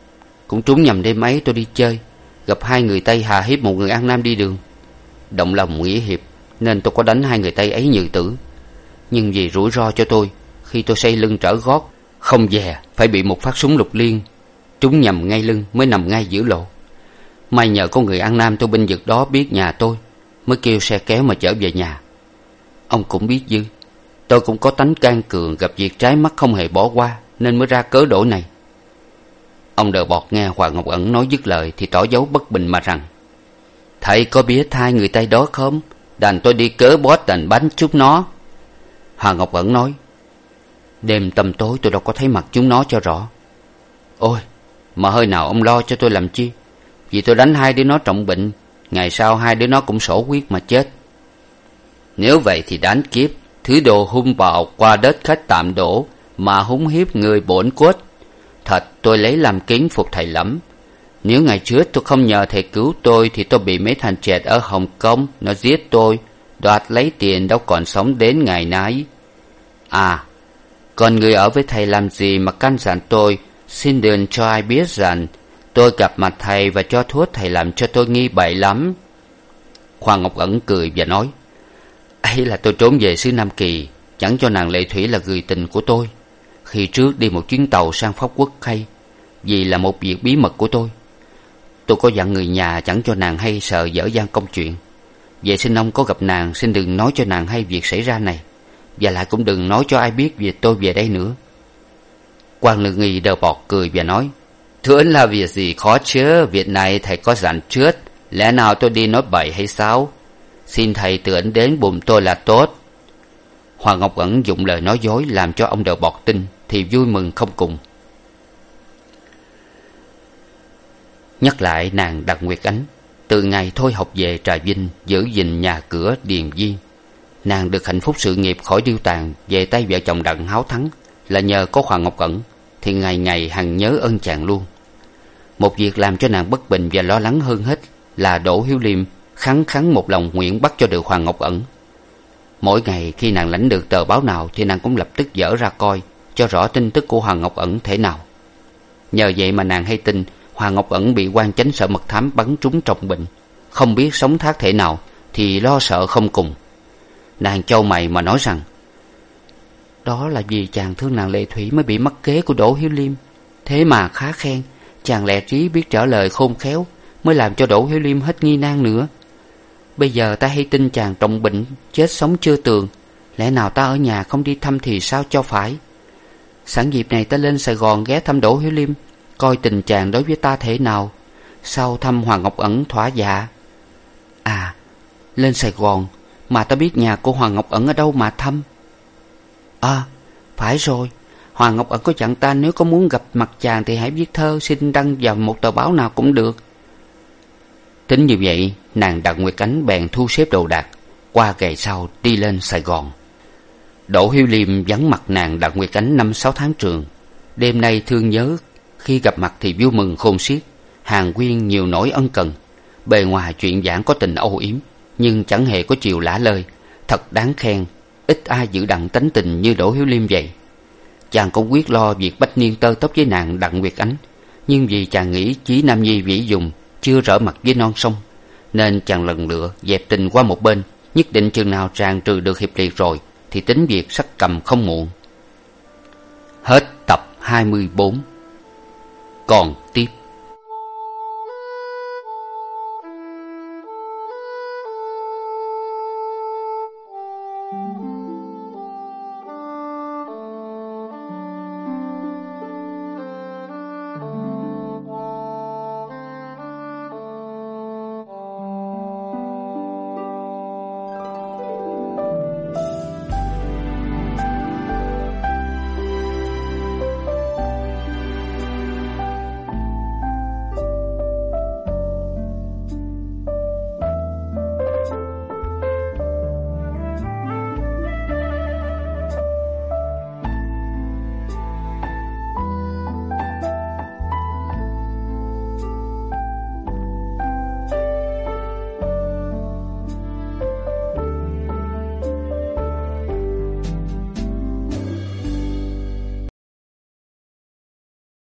Cũng trúng nhầm đêm ấy tôi đi chơi, gặp hai người tây hà hiếp một người an nam đi đường. Động lòng nghĩa hiệp, nên tôi có đánh hai người tây ấy như tử. Nhưng vì rủi ro cho tôi, khi tôi xây lưng trở gót, không dè phải bị một phát súng lục liên. Trúng nhầm ngay lưng mới nằm ngay giữa lộ may nhờ có người an nam tôi binh vực đó biết nhà tôi, mới kêu xe kéo mà trở về nhà. Ông cũng biết dư. Tôi cũng có tánh can cường gặp việc trái mắt không hề bỏ qua, nên mới ra cớ đổ này. Ông đờ bọt nghe hoàng ngọc ẩn nói dứt lời thì tỏ dấu bất bình mà rằng, thầy có biết hai người tây đó không? Đành tôi đi cớ bó đành bánh chút nó. Hoàng ngọc ẩn nói, đêm tầm tối tôi đâu có thấy mặt chúng nó cho rõ. Ôi, mà hơi nào ông lo cho tôi làm chi? Vì tôi đánh hai đứa nó trọng bệnh, ngày sau hai đứa nó cũng sổ huyết mà chết. Nếu vậy thì đáng kiếp, thứ đồ hung bạo qua đất khách tạm đổ mà húng hiếp người bổn cốt. Thật, tôi lấy làm kính phục thầy lắm. Nếu ngày trước tôi không nhờ thầy cứu tôi thì tôi bị mấy thằng chẹt ở hồng kông, nó giết tôi, đoạt lấy tiền đâu còn sống đến ngày nay à còn người ở với thầy làm gì mà căn dặn tôi? Xin đừng cho ai biết rằng tôi gặp mặt thầy và cho thuốc, thầy làm cho tôi nghi bậy lắm. Khoa ngọc ẩn cười và nói, ấy là tôi trốn về xứ nam kỳ, chẳng cho nàng lệ thủy là người tình của tôi. Khi trước đi một chuyến tàu sang pháp quốc hay, vì là một việc bí mật của tôi. Tôi có dặn người nhà chẳng cho nàng hay sợ dở dang công chuyện. Vậy xin ông có gặp nàng, xin đừng nói cho nàng hay việc xảy ra này. Và lại cũng đừng nói cho ai biết về tôi về đây nữa. Quan lương nghi đờ bọt cười và nói thưa là việc gì khó chứ việc này thầy có dặn trước. Lẽ nào tôi đi nói bậy hay sao? Xin thầy tưởng đến bùm tôi là tốt. Hoàng ngọc ẩn dụng lời nói dối làm cho ông đều bọt tin thì vui mừng không cùng. Nhắc lại nàng đặng nguyệt ánh, từ ngày thôi học về trà vinh, giữ gìn nhà cửa điền viên nàng được hạnh phúc sự nghiệp khỏi điêu tàn, về tay vợ chồng đặng háo thắng, là nhờ có hoàng ngọc ẩn, thì ngày ngày hằng nhớ ơn chàng luôn một việc làm cho nàng bất bình và lo lắng hơn hết là đỗ hiếu liêm khắng khắng một lòng nguyện bắt cho được hoàng ngọc ẩn. Mỗi ngày khi nàng lãnh được tờ báo nào thì nàng cũng lập tức dở ra coi cho rõ tin tức của hoàng ngọc ẩn thế nào. Nhờ vậy mà nàng hay tin hoàng ngọc ẩn bị quan chánh sợ mật thám bắn trúng trọng bệnh. Không biết sống thác thể nào thì lo sợ không cùng. Nàng châu mày mà nói rằng, đó là vì chàng thương nàng lệ thủy mới bị mắc kế của đỗ hiếu liêm. Thế mà khá khen chàng lẹ trí biết trả lời khôn khéo, mới làm cho đỗ hiếu liêm hết nghi nan nữa. Bây giờ ta hay tin chàng trọng bệnh chết sống chưa tường, lẽ nào ta ở nhà không đi thăm thì sao cho phải? Sẵn dịp này ta lên sài gòn ghé thăm đỗ hiếu liêm, coi tình chàng đối với ta thế nào, sau thăm hoàng ngọc ẩn thỏa dạ. À lên sài gòn, mà ta biết nhà của hoàng ngọc ẩn ở đâu mà thăm? À phải rồi hoàng ngọc ẩn có chặn ta, nếu có muốn gặp mặt chàng thì hãy viết thơ, xin đăng vào một tờ báo nào cũng được. Tính như vậy, nàng đặng nguyệt ánh bèn thu xếp đồ đạc, qua ngày sau đi lên sài gòn. Đỗ hiếu liêm vắng mặt nàng đặng nguyệt ánh năm sáu tháng trường. Đêm nay thương nhớ, khi gặp mặt thì vui mừng khôn xiết. Hàng quyên nhiều nỗi ân cần. Bề ngoài chuyện giảng có tình âu yếm, nhưng chẳng hề có chiều lả lơi thật đáng khen, ít ai giữ đặng tánh tình như đỗ hiếu liêm vậy chàng cũng quyết lo việc bách niên tơ tóc với nàng đặng nguyệt ánh. Nhưng vì chàng nghĩ chí nam nhi vĩ dùng chưa rỡ mặt với non sông, nên chàng lần lựa dẹp tình qua một bên, nhất định chừng nào chàng trừ được hiệp liệt rồi, thì tính việc sắc cầm không muộn. Hết tập hai mươi bốn. Còn tiếp.